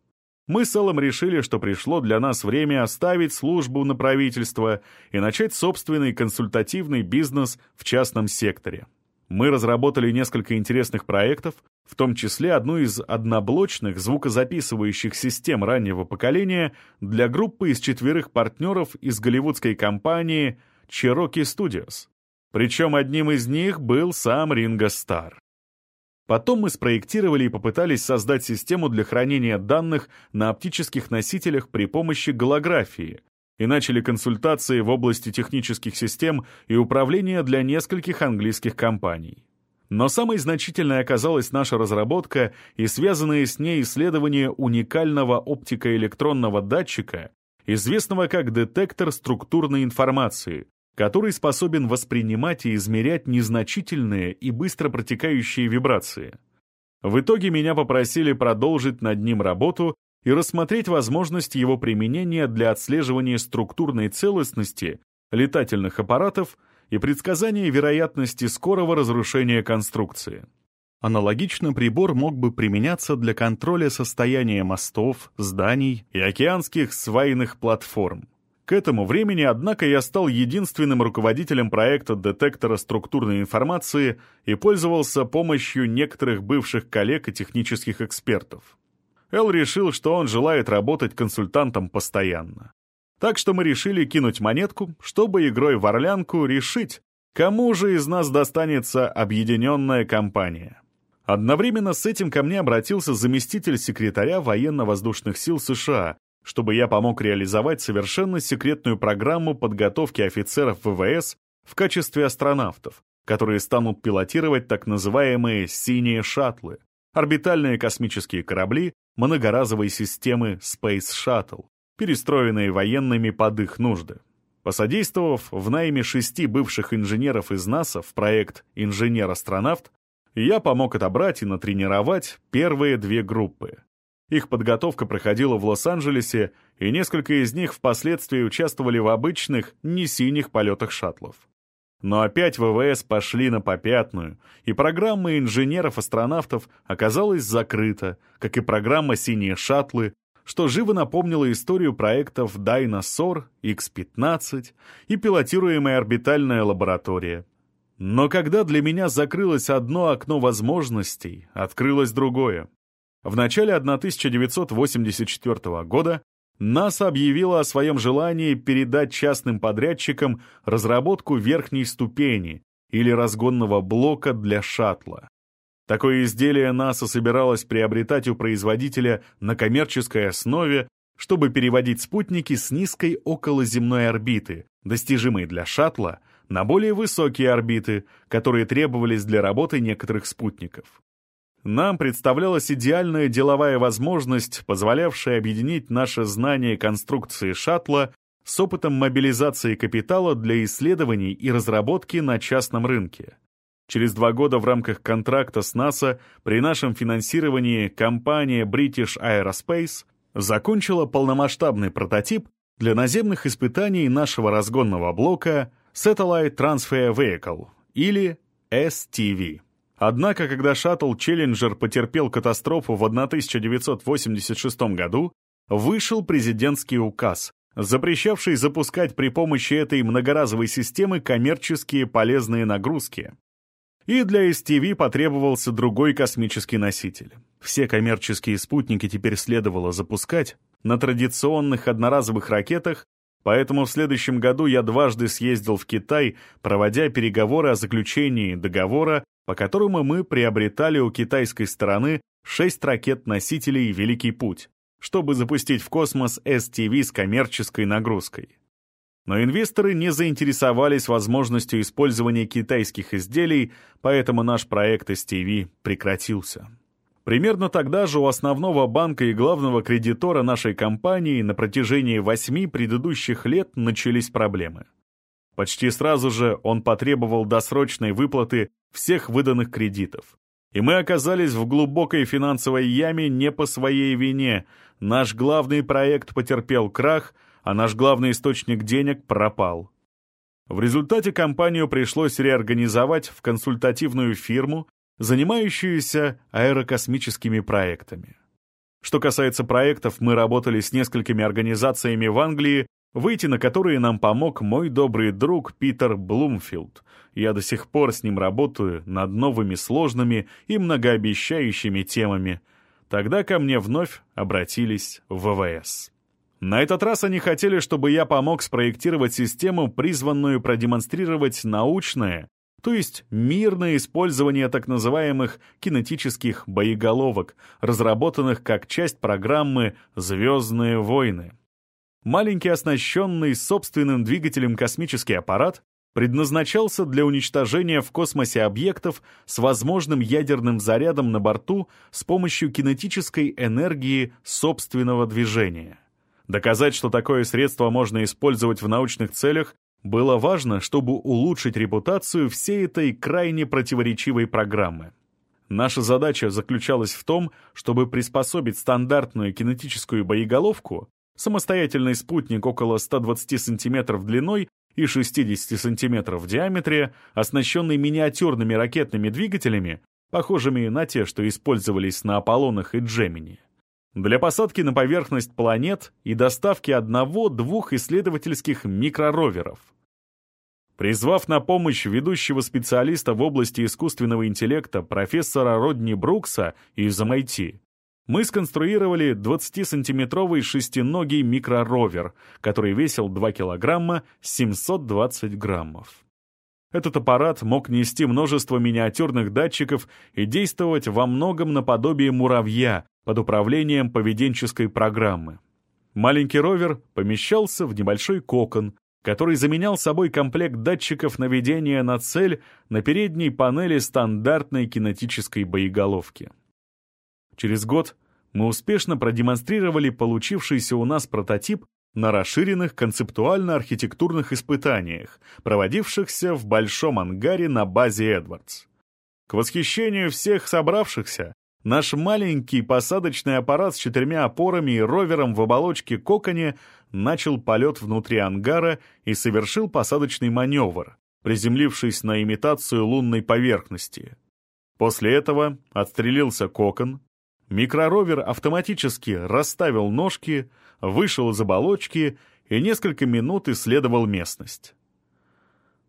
Мы с Эллом решили, что пришло для нас время оставить службу на правительство и начать собственный консультативный бизнес в частном секторе. Мы разработали несколько интересных проектов, в том числе одну из одноблочных звукозаписывающих систем раннего поколения для группы из четверых партнеров из голливудской компании Cherokee Studios. Причем одним из них был сам Ринго Стар. Потом мы спроектировали и попытались создать систему для хранения данных на оптических носителях при помощи голографии и начали консультации в области технических систем и управления для нескольких английских компаний. Но самой значительной оказалась наша разработка и связанные с ней исследования уникального оптикоэлектронного датчика, известного как детектор структурной информации, который способен воспринимать и измерять незначительные и быстро протекающие вибрации. В итоге меня попросили продолжить над ним работу и рассмотреть возможность его применения для отслеживания структурной целостности летательных аппаратов и предсказания вероятности скорого разрушения конструкции. Аналогично прибор мог бы применяться для контроля состояния мостов, зданий и океанских свайных платформ. К этому времени, однако, я стал единственным руководителем проекта детектора структурной информации и пользовался помощью некоторых бывших коллег и технических экспертов. Эл решил, что он желает работать консультантом постоянно. Так что мы решили кинуть монетку, чтобы игрой в орлянку решить, кому же из нас достанется объединенная компания. Одновременно с этим ко мне обратился заместитель секретаря военно-воздушных сил США чтобы я помог реализовать совершенно секретную программу подготовки офицеров ВВС в качестве астронавтов, которые станут пилотировать так называемые «синие шаттлы» — орбитальные космические корабли многоразовой системы Space Shuttle, перестроенные военными под их нужды. Посодействовав в найме шести бывших инженеров из НАСА в проект «Инженер-астронавт», я помог отобрать и натренировать первые две группы их подготовка проходила в Лос-Анджелесе, и несколько из них впоследствии участвовали в обычных, не синих полетах шаттлов. Но опять ВВС пошли на попятную, и программа инженеров-астронавтов оказалась закрыта, как и программа «Синие шаттлы», что живо напомнило историю проектов «Дайносор», X-15 и пилотируемая орбитальная лаборатория. Но когда для меня закрылось одно окно возможностей, открылось другое. В начале 1984 года НАСА объявила о своем желании передать частным подрядчикам разработку верхней ступени или разгонного блока для шаттла. Такое изделие НАСА собиралось приобретать у производителя на коммерческой основе, чтобы переводить спутники с низкой околоземной орбиты, достижимой для шаттла, на более высокие орбиты, которые требовались для работы некоторых спутников. Нам представлялась идеальная деловая возможность, позволявшая объединить наше знание конструкции шаттла с опытом мобилизации капитала для исследований и разработки на частном рынке. Через два года в рамках контракта с НАСА при нашем финансировании компания British Aerospace закончила полномасштабный прототип для наземных испытаний нашего разгонного блока Satellite Transfer Vehicle или STV. Однако, когда шаттл «Челленджер» потерпел катастрофу в 1986 году, вышел президентский указ, запрещавший запускать при помощи этой многоразовой системы коммерческие полезные нагрузки. И для STV потребовался другой космический носитель. Все коммерческие спутники теперь следовало запускать на традиционных одноразовых ракетах, поэтому в следующем году я дважды съездил в Китай, проводя переговоры о заключении договора, по которому мы приобретали у китайской стороны шесть ракет-носителей «Великий путь», чтобы запустить в космос STV с коммерческой нагрузкой. Но инвесторы не заинтересовались возможностью использования китайских изделий, поэтому наш проект STV прекратился. Примерно тогда же у основного банка и главного кредитора нашей компании на протяжении восьми предыдущих лет начались проблемы. Почти сразу же он потребовал досрочной выплаты всех выданных кредитов. И мы оказались в глубокой финансовой яме не по своей вине. Наш главный проект потерпел крах, а наш главный источник денег пропал. В результате компанию пришлось реорганизовать в консультативную фирму, занимающуюся аэрокосмическими проектами. Что касается проектов, мы работали с несколькими организациями в Англии, выйти на которые нам помог мой добрый друг Питер Блумфилд. Я до сих пор с ним работаю над новыми сложными и многообещающими темами. Тогда ко мне вновь обратились в ВВС. На этот раз они хотели, чтобы я помог спроектировать систему, призванную продемонстрировать научное, то есть мирное использование так называемых кинетических боеголовок, разработанных как часть программы «Звездные войны». Маленький оснащенный собственным двигателем космический аппарат предназначался для уничтожения в космосе объектов с возможным ядерным зарядом на борту с помощью кинетической энергии собственного движения. Доказать, что такое средство можно использовать в научных целях, было важно, чтобы улучшить репутацию всей этой крайне противоречивой программы. Наша задача заключалась в том, чтобы приспособить стандартную кинетическую боеголовку, самостоятельный спутник около 120 см длиной и 60 см в диаметре, оснащенный миниатюрными ракетными двигателями, похожими на те, что использовались на Аполлонах и Джемини для посадки на поверхность планет и доставки одного-двух исследовательских микророверов. Призвав на помощь ведущего специалиста в области искусственного интеллекта профессора Родни Брукса из MIT, мы сконструировали 20-сантиметровый шестиногий микроровер, который весил 2 килограмма 720 граммов. Этот аппарат мог нести множество миниатюрных датчиков и действовать во многом наподобие муравья, под управлением поведенческой программы. Маленький ровер помещался в небольшой кокон, который заменял собой комплект датчиков наведения на цель на передней панели стандартной кинетической боеголовки. Через год мы успешно продемонстрировали получившийся у нас прототип на расширенных концептуально-архитектурных испытаниях, проводившихся в большом ангаре на базе Эдвардс. К восхищению всех собравшихся, Наш маленький посадочный аппарат с четырьмя опорами и ровером в оболочке коконе начал полет внутри ангара и совершил посадочный маневр, приземлившись на имитацию лунной поверхности. После этого отстрелился кокон, микроровер автоматически расставил ножки, вышел из оболочки и несколько минут исследовал местность.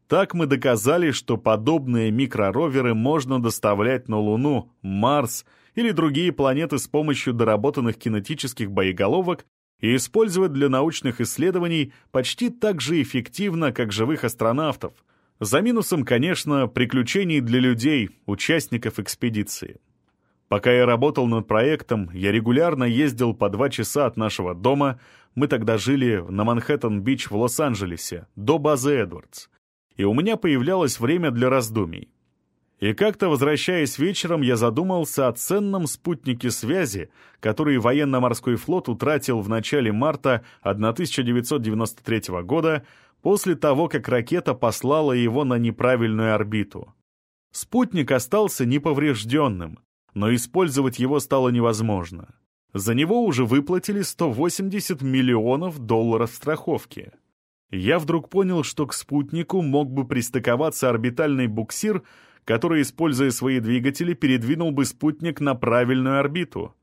Так мы доказали, что подобные микророверы можно доставлять на Луну, Марс или другие планеты с помощью доработанных кинетических боеголовок и использовать для научных исследований почти так же эффективно, как живых астронавтов. За минусом, конечно, приключений для людей, участников экспедиции. Пока я работал над проектом, я регулярно ездил по два часа от нашего дома, мы тогда жили на Манхэттен-Бич в Лос-Анджелесе, до базы Эдвардс, и у меня появлялось время для раздумий. И как-то, возвращаясь вечером, я задумался о ценном спутнике связи, который военно-морской флот утратил в начале марта 1993 года после того, как ракета послала его на неправильную орбиту. Спутник остался неповрежденным, но использовать его стало невозможно. За него уже выплатили 180 миллионов долларов страховки. я вдруг понял, что к спутнику мог бы пристыковаться орбитальный буксир, который, используя свои двигатели, передвинул бы спутник на правильную орбиту.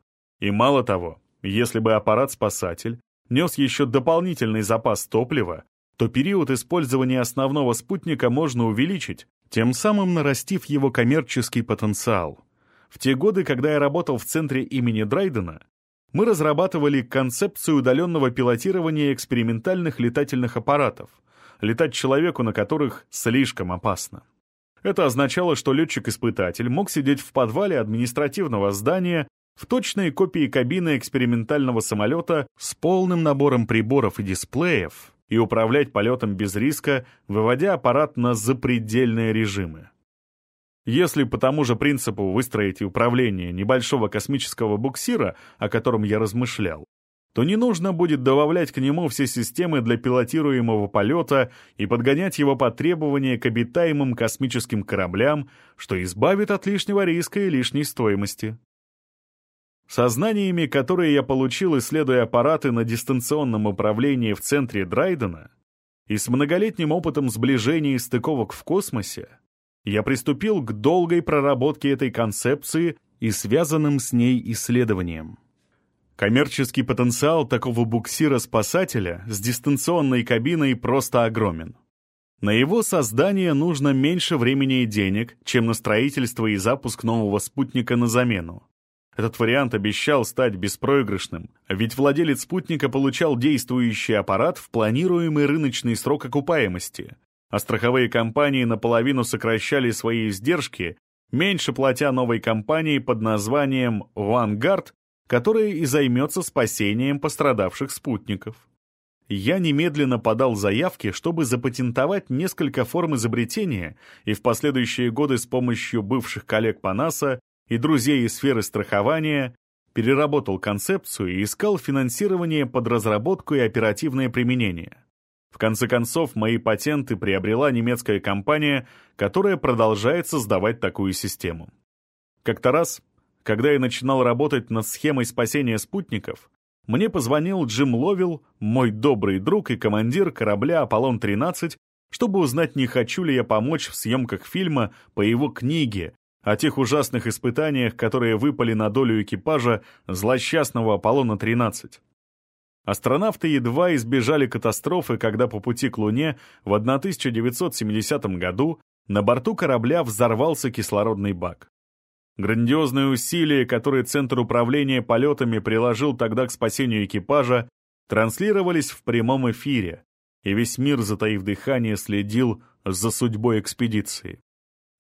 И мало того, если бы аппарат-спасатель нес еще дополнительный запас топлива, то период использования основного спутника можно увеличить, тем самым нарастив его коммерческий потенциал. В те годы, когда я работал в центре имени Драйдена, мы разрабатывали концепцию удаленного пилотирования экспериментальных летательных аппаратов, летать человеку на которых слишком опасно. Это означало, что летчик-испытатель мог сидеть в подвале административного здания в точной копии кабины экспериментального самолета с полным набором приборов и дисплеев и управлять полетом без риска, выводя аппарат на запредельные режимы. Если по тому же принципу выстроить управление небольшого космического буксира, о котором я размышлял, то не нужно будет добавлять к нему все системы для пилотируемого полета и подгонять его по требования к обитаемым космическим кораблям, что избавит от лишнего риска и лишней стоимости. Со знаниями, которые я получил, исследуя аппараты на дистанционном управлении в центре Драйдена, и с многолетним опытом сближения и стыковок в космосе, я приступил к долгой проработке этой концепции и связанным с ней исследованиям. Коммерческий потенциал такого буксира-спасателя с дистанционной кабиной просто огромен. На его создание нужно меньше времени и денег, чем на строительство и запуск нового спутника на замену. Этот вариант обещал стать беспроигрышным, ведь владелец спутника получал действующий аппарат в планируемый рыночный срок окупаемости, а страховые компании наполовину сокращали свои издержки, меньше платя новой компании под названием «Vanguard», которая и займется спасением пострадавших спутников. Я немедленно подал заявки, чтобы запатентовать несколько форм изобретения и в последующие годы с помощью бывших коллег по НАСА и друзей из сферы страхования переработал концепцию и искал финансирование под разработку и оперативное применение. В конце концов, мои патенты приобрела немецкая компания, которая продолжает создавать такую систему. Как-то раз, когда я начинал работать над схемой спасения спутников, мне позвонил Джим Ловил, мой добрый друг и командир корабля «Аполлон-13», чтобы узнать, не хочу ли я помочь в съемках фильма по его книге о тех ужасных испытаниях, которые выпали на долю экипажа злосчастного «Аполлона-13». Астронавты едва избежали катастрофы, когда по пути к Луне в 1970 году на борту корабля взорвался кислородный бак. Грандиозные усилия, которые Центр управления полетами приложил тогда к спасению экипажа, транслировались в прямом эфире, и весь мир, затаив дыхание, следил за судьбой экспедиции.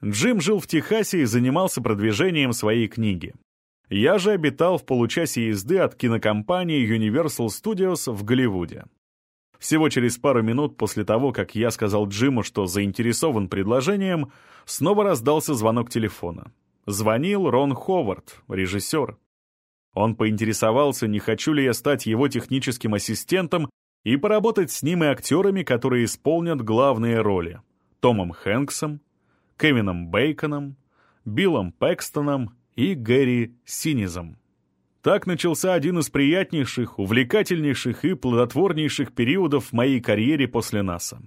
Джим жил в Техасе и занимался продвижением своей книги. Я же обитал в получасе езды от кинокомпании Universal Studios в Голливуде. Всего через пару минут после того, как я сказал Джиму, что заинтересован предложением, снова раздался звонок телефона. Звонил Рон Ховард, режиссер. Он поинтересовался, не хочу ли я стать его техническим ассистентом и поработать с ним и актерами, которые исполнят главные роли. Томом Хэнксом, Кевином Бейконом, Биллом Пэкстоном и Гэри Синизом. Так начался один из приятнейших, увлекательнейших и плодотворнейших периодов в моей карьере после НАСА.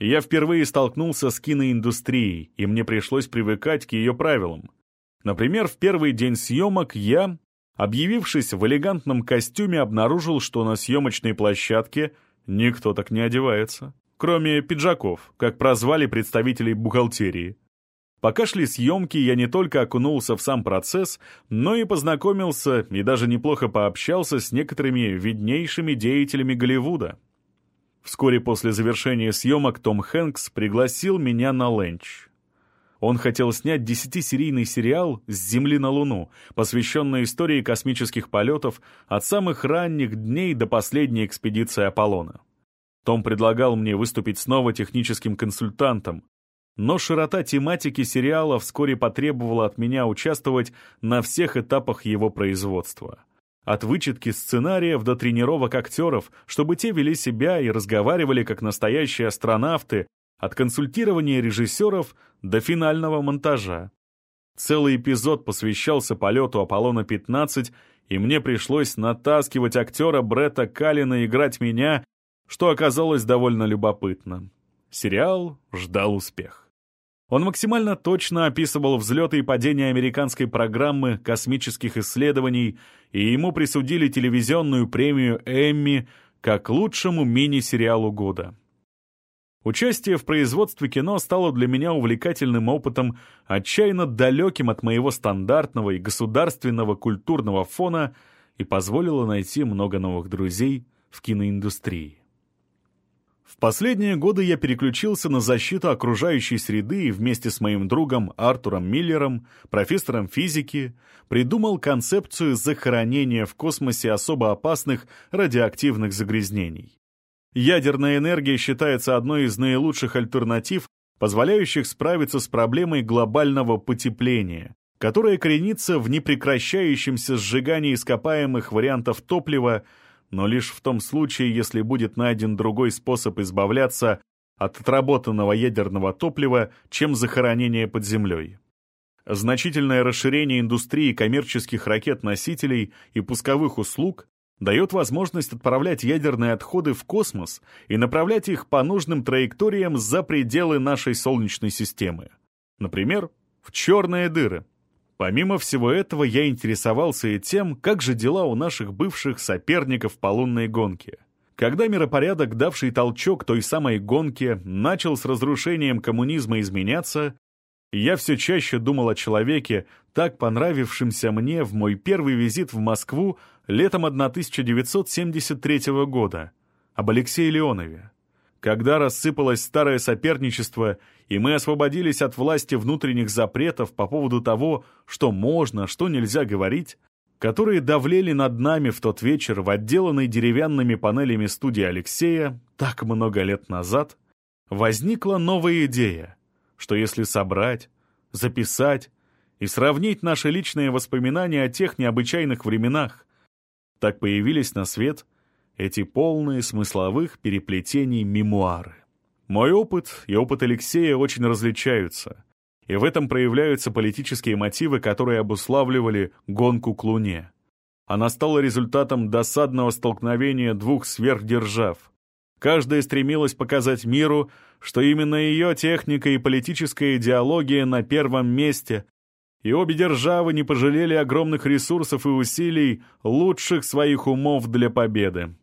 Я впервые столкнулся с киноиндустрией, и мне пришлось привыкать к ее правилам. Например, в первый день съемок я, объявившись в элегантном костюме, обнаружил, что на съемочной площадке никто так не одевается, кроме пиджаков, как прозвали представителей бухгалтерии. Пока шли съемки, я не только окунулся в сам процесс, но и познакомился и даже неплохо пообщался с некоторыми виднейшими деятелями Голливуда. Вскоре после завершения съемок Том Хэнкс пригласил меня на ленч. Он хотел снять десятисерийный сериал «С Земли на Луну», посвященный истории космических полетов от самых ранних дней до последней экспедиции Аполлона. Том предлагал мне выступить снова техническим консультантом, но широта тематики сериала вскоре потребовала от меня участвовать на всех этапах его производства. От вычетки сценариев до тренировок актеров, чтобы те вели себя и разговаривали как настоящие астронавты, от консультирования режиссеров до финального монтажа. Целый эпизод посвящался полету Аполлона-15, и мне пришлось натаскивать актера Бретта Каллина играть меня, что оказалось довольно любопытно. Сериал ждал успех. Он максимально точно описывал взлеты и падения американской программы космических исследований, и ему присудили телевизионную премию «Эмми» как лучшему мини-сериалу года. Участие в производстве кино стало для меня увлекательным опытом, отчаянно далеким от моего стандартного и государственного культурного фона и позволило найти много новых друзей в киноиндустрии. В последние годы я переключился на защиту окружающей среды и вместе с моим другом Артуром Миллером, профессором физики, придумал концепцию захоронения в космосе особо опасных радиоактивных загрязнений. Ядерная энергия считается одной из наилучших альтернатив, позволяющих справиться с проблемой глобального потепления, которая коренится в непрекращающемся сжигании ископаемых вариантов топлива, но лишь в том случае, если будет найден другой способ избавляться от отработанного ядерного топлива, чем захоронение под землей. Значительное расширение индустрии коммерческих ракет-носителей и пусковых услуг дает возможность отправлять ядерные отходы в космос и направлять их по нужным траекториям за пределы нашей Солнечной системы. Например, в черные дыры. Помимо всего этого, я интересовался и тем, как же дела у наших бывших соперников по лунной гонке. Когда миропорядок, давший толчок той самой гонке, начал с разрушением коммунизма изменяться, я все чаще думал о человеке, так понравившемся мне в мой первый визит в Москву летом 1973 года, об Алексее Леонове. Когда рассыпалось старое соперничество, и мы освободились от власти внутренних запретов по поводу того, что можно, что нельзя говорить, которые давлели над нами в тот вечер в отделанной деревянными панелями студии Алексея так много лет назад, возникла новая идея, что если собрать, записать и сравнить наши личные воспоминания о тех необычайных временах, так появились на свет эти полные смысловых переплетений мемуары. Мой опыт и опыт Алексея очень различаются, и в этом проявляются политические мотивы, которые обуславливали гонку к Луне. Она стала результатом досадного столкновения двух сверхдержав. Каждая стремилась показать миру, что именно ее техника и политическая идеология на первом месте, и обе державы не пожалели огромных ресурсов и усилий лучших своих умов для победы.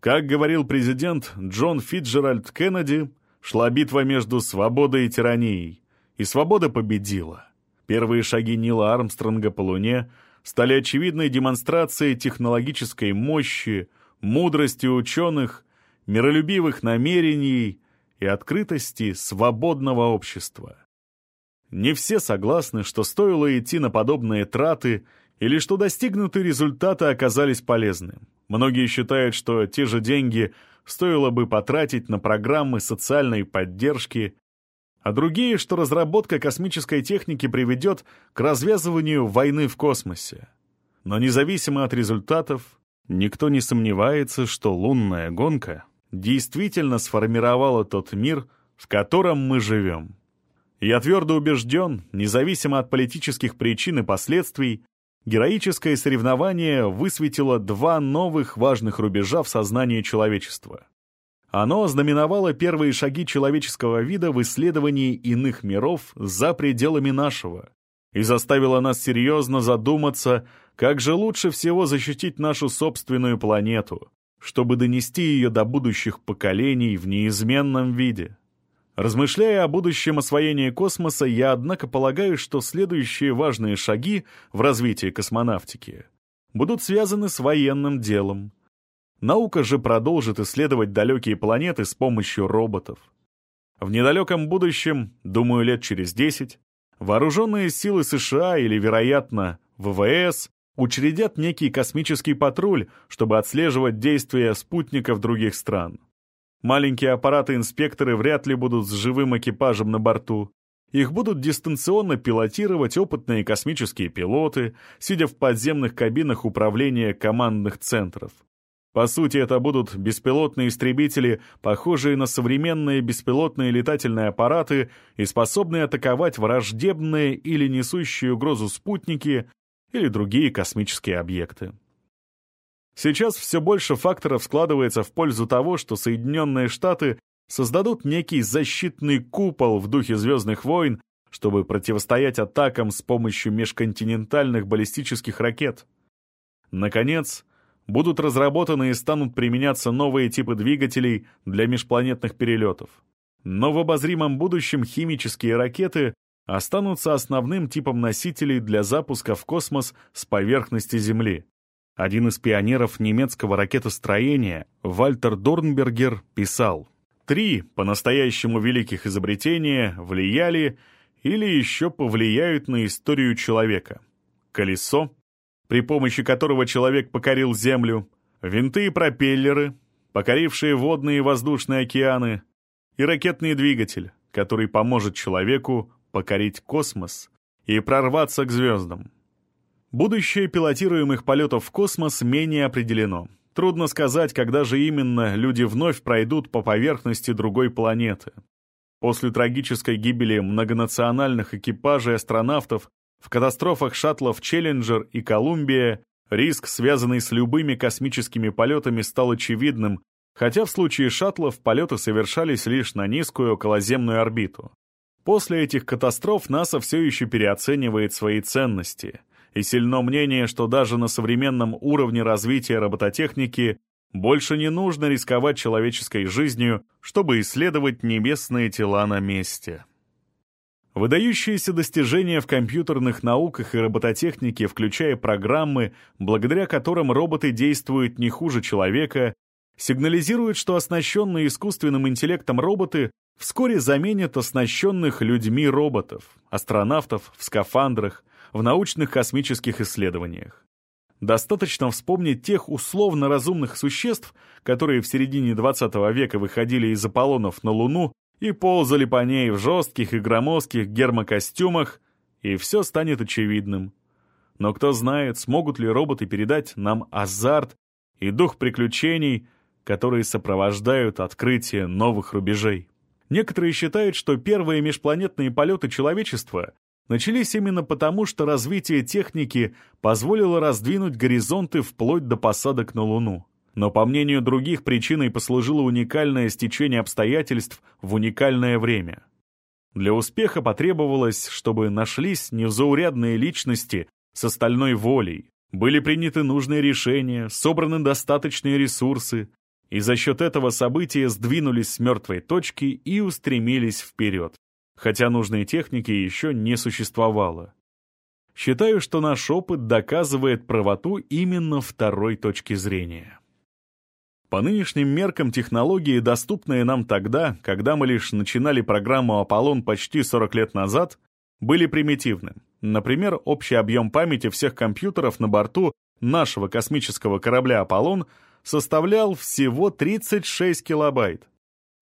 Как говорил президент Джон Фитджеральд Кеннеди, шла битва между свободой и тиранией, и свобода победила. Первые шаги Нила Армстронга по Луне стали очевидной демонстрацией технологической мощи, мудрости ученых, миролюбивых намерений и открытости свободного общества. Не все согласны, что стоило идти на подобные траты или что достигнутые результаты оказались полезны. Многие считают, что те же деньги стоило бы потратить на программы социальной поддержки, а другие, что разработка космической техники приведет к развязыванию войны в космосе. Но независимо от результатов, никто не сомневается, что лунная гонка действительно сформировала тот мир, в котором мы живем. Я твердо убежден, независимо от политических причин и последствий, героическое соревнование высветило два новых важных рубежа в сознании человечества. Оно ознаменовало первые шаги человеческого вида в исследовании иных миров за пределами нашего и заставило нас серьезно задуматься, как же лучше всего защитить нашу собственную планету, чтобы донести ее до будущих поколений в неизменном виде. Размышляя о будущем освоении космоса, я, однако, полагаю, что следующие важные шаги в развитии космонавтики будут связаны с военным делом. Наука же продолжит исследовать далекие планеты с помощью роботов. В недалеком будущем, думаю, лет через 10, вооруженные силы США или, вероятно, ВВС учредят некий космический патруль, чтобы отслеживать действия спутников других стран. Маленькие аппараты-инспекторы вряд ли будут с живым экипажем на борту. Их будут дистанционно пилотировать опытные космические пилоты, сидя в подземных кабинах управления командных центров. По сути, это будут беспилотные истребители, похожие на современные беспилотные летательные аппараты и способные атаковать враждебные или несущие угрозу спутники или другие космические объекты. Сейчас все больше факторов складывается в пользу того, что Соединенные Штаты создадут некий защитный купол в духе «Звездных войн», чтобы противостоять атакам с помощью межконтинентальных баллистических ракет. Наконец, будут разработаны и станут применяться новые типы двигателей для межпланетных перелетов. Но в обозримом будущем химические ракеты останутся основным типом носителей для запуска в космос с поверхности Земли. Один из пионеров немецкого ракетостроения, Вальтер Дорнбергер, писал, «Три по-настоящему великих изобретения влияли или еще повлияют на историю человека. Колесо, при помощи которого человек покорил Землю, винты и пропеллеры, покорившие водные и воздушные океаны, и ракетный двигатель, который поможет человеку покорить космос и прорваться к звездам. Будущее пилотируемых полетов в космос менее определено. Трудно сказать, когда же именно люди вновь пройдут по поверхности другой планеты. После трагической гибели многонациональных экипажей астронавтов в катастрофах шаттлов «Челленджер» и «Колумбия» риск, связанный с любыми космическими полетами, стал очевидным, хотя в случае шаттлов полеты совершались лишь на низкую околоземную орбиту. После этих катастроф НАСА все еще переоценивает свои ценности – и сильно мнение, что даже на современном уровне развития робототехники больше не нужно рисковать человеческой жизнью, чтобы исследовать небесные тела на месте. Выдающиеся достижения в компьютерных науках и робототехнике, включая программы, благодаря которым роботы действуют не хуже человека, сигнализируют, что оснащенные искусственным интеллектом роботы вскоре заменят оснащенных людьми роботов, астронавтов в скафандрах, в научных космических исследованиях. Достаточно вспомнить тех условно разумных существ, которые в середине 20 века выходили из Аполлонов на Луну и ползали по ней в жестких и громоздких гермокостюмах, и все станет очевидным. Но кто знает, смогут ли роботы передать нам азарт и дух приключений, которые сопровождают открытие новых рубежей. Некоторые считают, что первые межпланетные полеты человечества начались именно потому, что развитие техники позволило раздвинуть горизонты вплоть до посадок на Луну. Но, по мнению других, причиной послужило уникальное стечение обстоятельств в уникальное время. Для успеха потребовалось, чтобы нашлись незаурядные личности с остальной волей, были приняты нужные решения, собраны достаточные ресурсы, и за счет этого события сдвинулись с мертвой точки и устремились вперед хотя нужной техники еще не существовало. Считаю, что наш опыт доказывает правоту именно второй точки зрения. По нынешним меркам технологии, доступные нам тогда, когда мы лишь начинали программу «Аполлон» почти 40 лет назад, были примитивны. Например, общий объем памяти всех компьютеров на борту нашего космического корабля «Аполлон» составлял всего 36 килобайт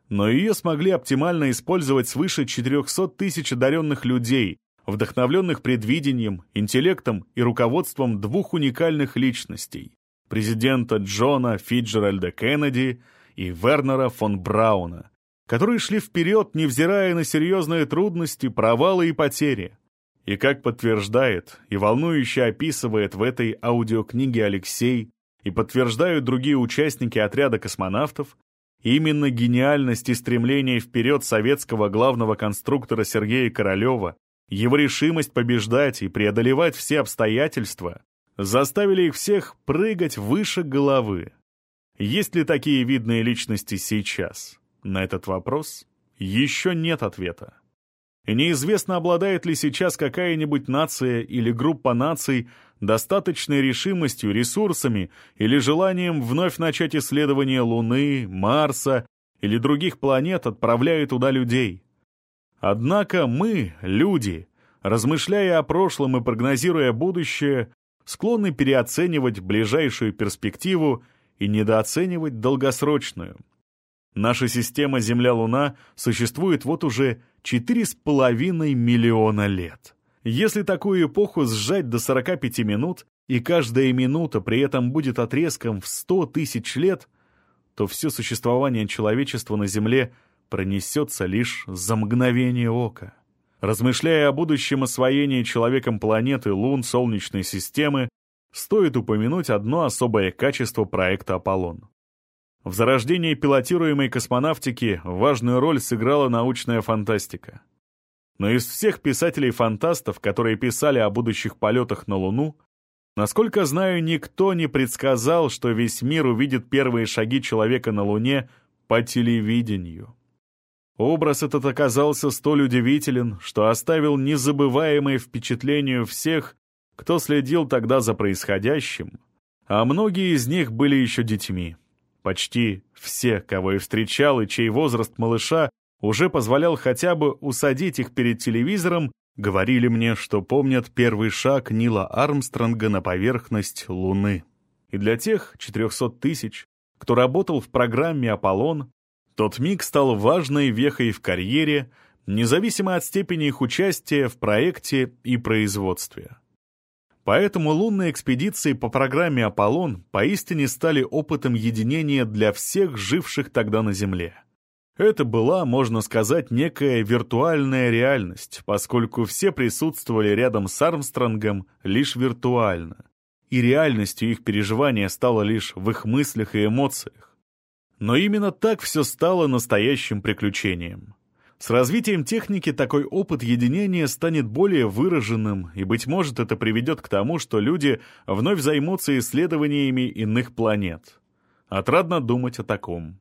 но ее смогли оптимально использовать свыше 400 тысяч одаренных людей, вдохновленных предвидением, интеллектом и руководством двух уникальных личностей — президента Джона Фиджеральда Кеннеди и Вернера фон Брауна, которые шли вперед, невзирая на серьезные трудности, провалы и потери. И как подтверждает и волнующе описывает в этой аудиокниге Алексей, и подтверждают другие участники отряда космонавтов, Именно гениальность и стремление вперед советского главного конструктора Сергея Королева, его решимость побеждать и преодолевать все обстоятельства, заставили их всех прыгать выше головы. Есть ли такие видные личности сейчас? На этот вопрос еще нет ответа. неизвестно, обладает ли сейчас какая-нибудь нация или группа наций достаточной решимостью, ресурсами или желанием вновь начать исследование Луны, Марса или других планет, отправляя туда людей. Однако мы, люди, размышляя о прошлом и прогнозируя будущее, склонны переоценивать ближайшую перспективу и недооценивать долгосрочную. Наша система Земля-Луна существует вот уже 4,5 миллиона лет. Если такую эпоху сжать до 45 минут, и каждая минута при этом будет отрезком в 100 тысяч лет, то все существование человечества на Земле пронесется лишь за мгновение ока. Размышляя о будущем освоении человеком планеты, лун, Солнечной системы, стоит упомянуть одно особое качество проекта «Аполлон». В зарождении пилотируемой космонавтики важную роль сыграла научная фантастика. Но из всех писателей-фантастов, которые писали о будущих полетах на Луну, насколько знаю, никто не предсказал, что весь мир увидит первые шаги человека на Луне по телевидению. Образ этот оказался столь удивителен, что оставил незабываемое впечатление всех, кто следил тогда за происходящим, а многие из них были еще детьми. Почти все, кого я встречал и чей возраст малыша уже позволял хотя бы усадить их перед телевизором, говорили мне, что помнят первый шаг Нила Армстронга на поверхность Луны. И для тех 400 тысяч, кто работал в программе «Аполлон», тот миг стал важной вехой в карьере, независимо от степени их участия в проекте и производстве. Поэтому лунные экспедиции по программе «Аполлон» поистине стали опытом единения для всех живших тогда на Земле. Это была, можно сказать, некая виртуальная реальность, поскольку все присутствовали рядом с Армстронгом лишь виртуально. И реальностью их переживания стало лишь в их мыслях и эмоциях. Но именно так все стало настоящим приключением. С развитием техники такой опыт единения станет более выраженным, и, быть может, это приведет к тому, что люди вновь займутся исследованиями иных планет. Отрадно думать о таком.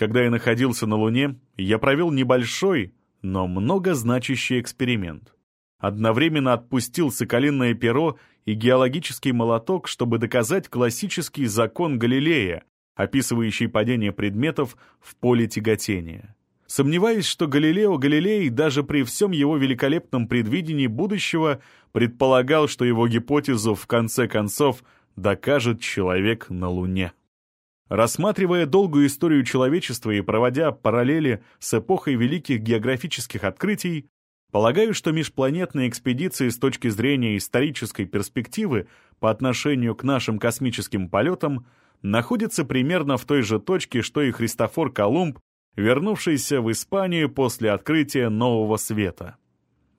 Когда я находился на Луне, я провел небольшой, но многозначащий эксперимент. Одновременно отпустил соколиное перо и геологический молоток, чтобы доказать классический закон Галилея, описывающий падение предметов в поле тяготения. Сомневаюсь, что Галилео Галилей даже при всем его великолепном предвидении будущего предполагал, что его гипотезу в конце концов докажет человек на Луне. Рассматривая долгую историю человечества и проводя параллели с эпохой великих географических открытий, полагаю, что межпланетные экспедиции с точки зрения исторической перспективы по отношению к нашим космическим полетам – находится примерно в той же точке, что и Христофор Колумб, вернувшийся в Испанию после открытия Нового Света.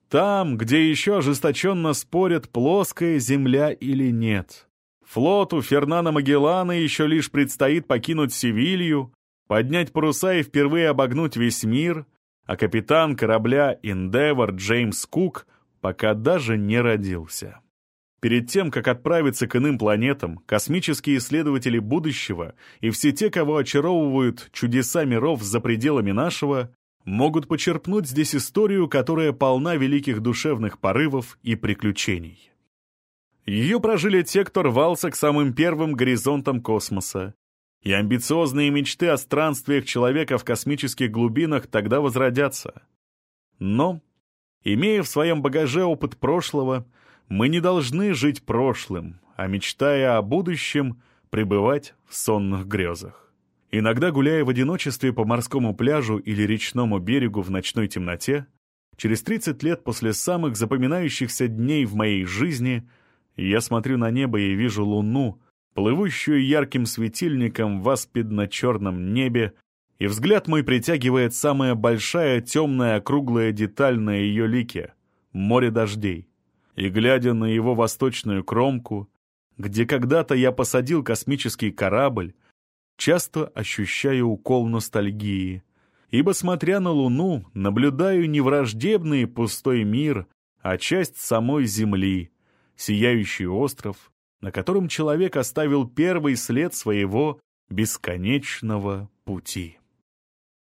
Там, где еще ожесточенно спорят, плоская земля или нет. Флоту Фернана Магеллана еще лишь предстоит покинуть Севилью, поднять паруса и впервые обогнуть весь мир, а капитан корабля «Индевор» Джеймс Кук пока даже не родился. Перед тем, как отправиться к иным планетам, космические исследователи будущего и все те, кого очаровывают чудеса миров за пределами нашего, могут почерпнуть здесь историю, которая полна великих душевных порывов и приключений. Ее прожили те, кто рвался к самым первым горизонтам космоса, и амбициозные мечты о странствиях человека в космических глубинах тогда возродятся. Но, имея в своем багаже опыт прошлого, мы не должны жить прошлым, а мечтая о будущем, пребывать в сонных грезах. Иногда, гуляя в одиночестве по морскому пляжу или речному берегу в ночной темноте, через 30 лет после самых запоминающихся дней в моей жизни, я смотрю на небо и вижу луну, плывущую ярким светильником в аспидно-черном небе, и взгляд мой притягивает самая большая темная округлая деталь на ее лике — море дождей. И, глядя на его восточную кромку, где когда-то я посадил космический корабль, часто ощущаю укол ностальгии, ибо, смотря на Луну, наблюдаю не враждебный пустой мир, а часть самой Земли, сияющий остров, на котором человек оставил первый след своего бесконечного пути.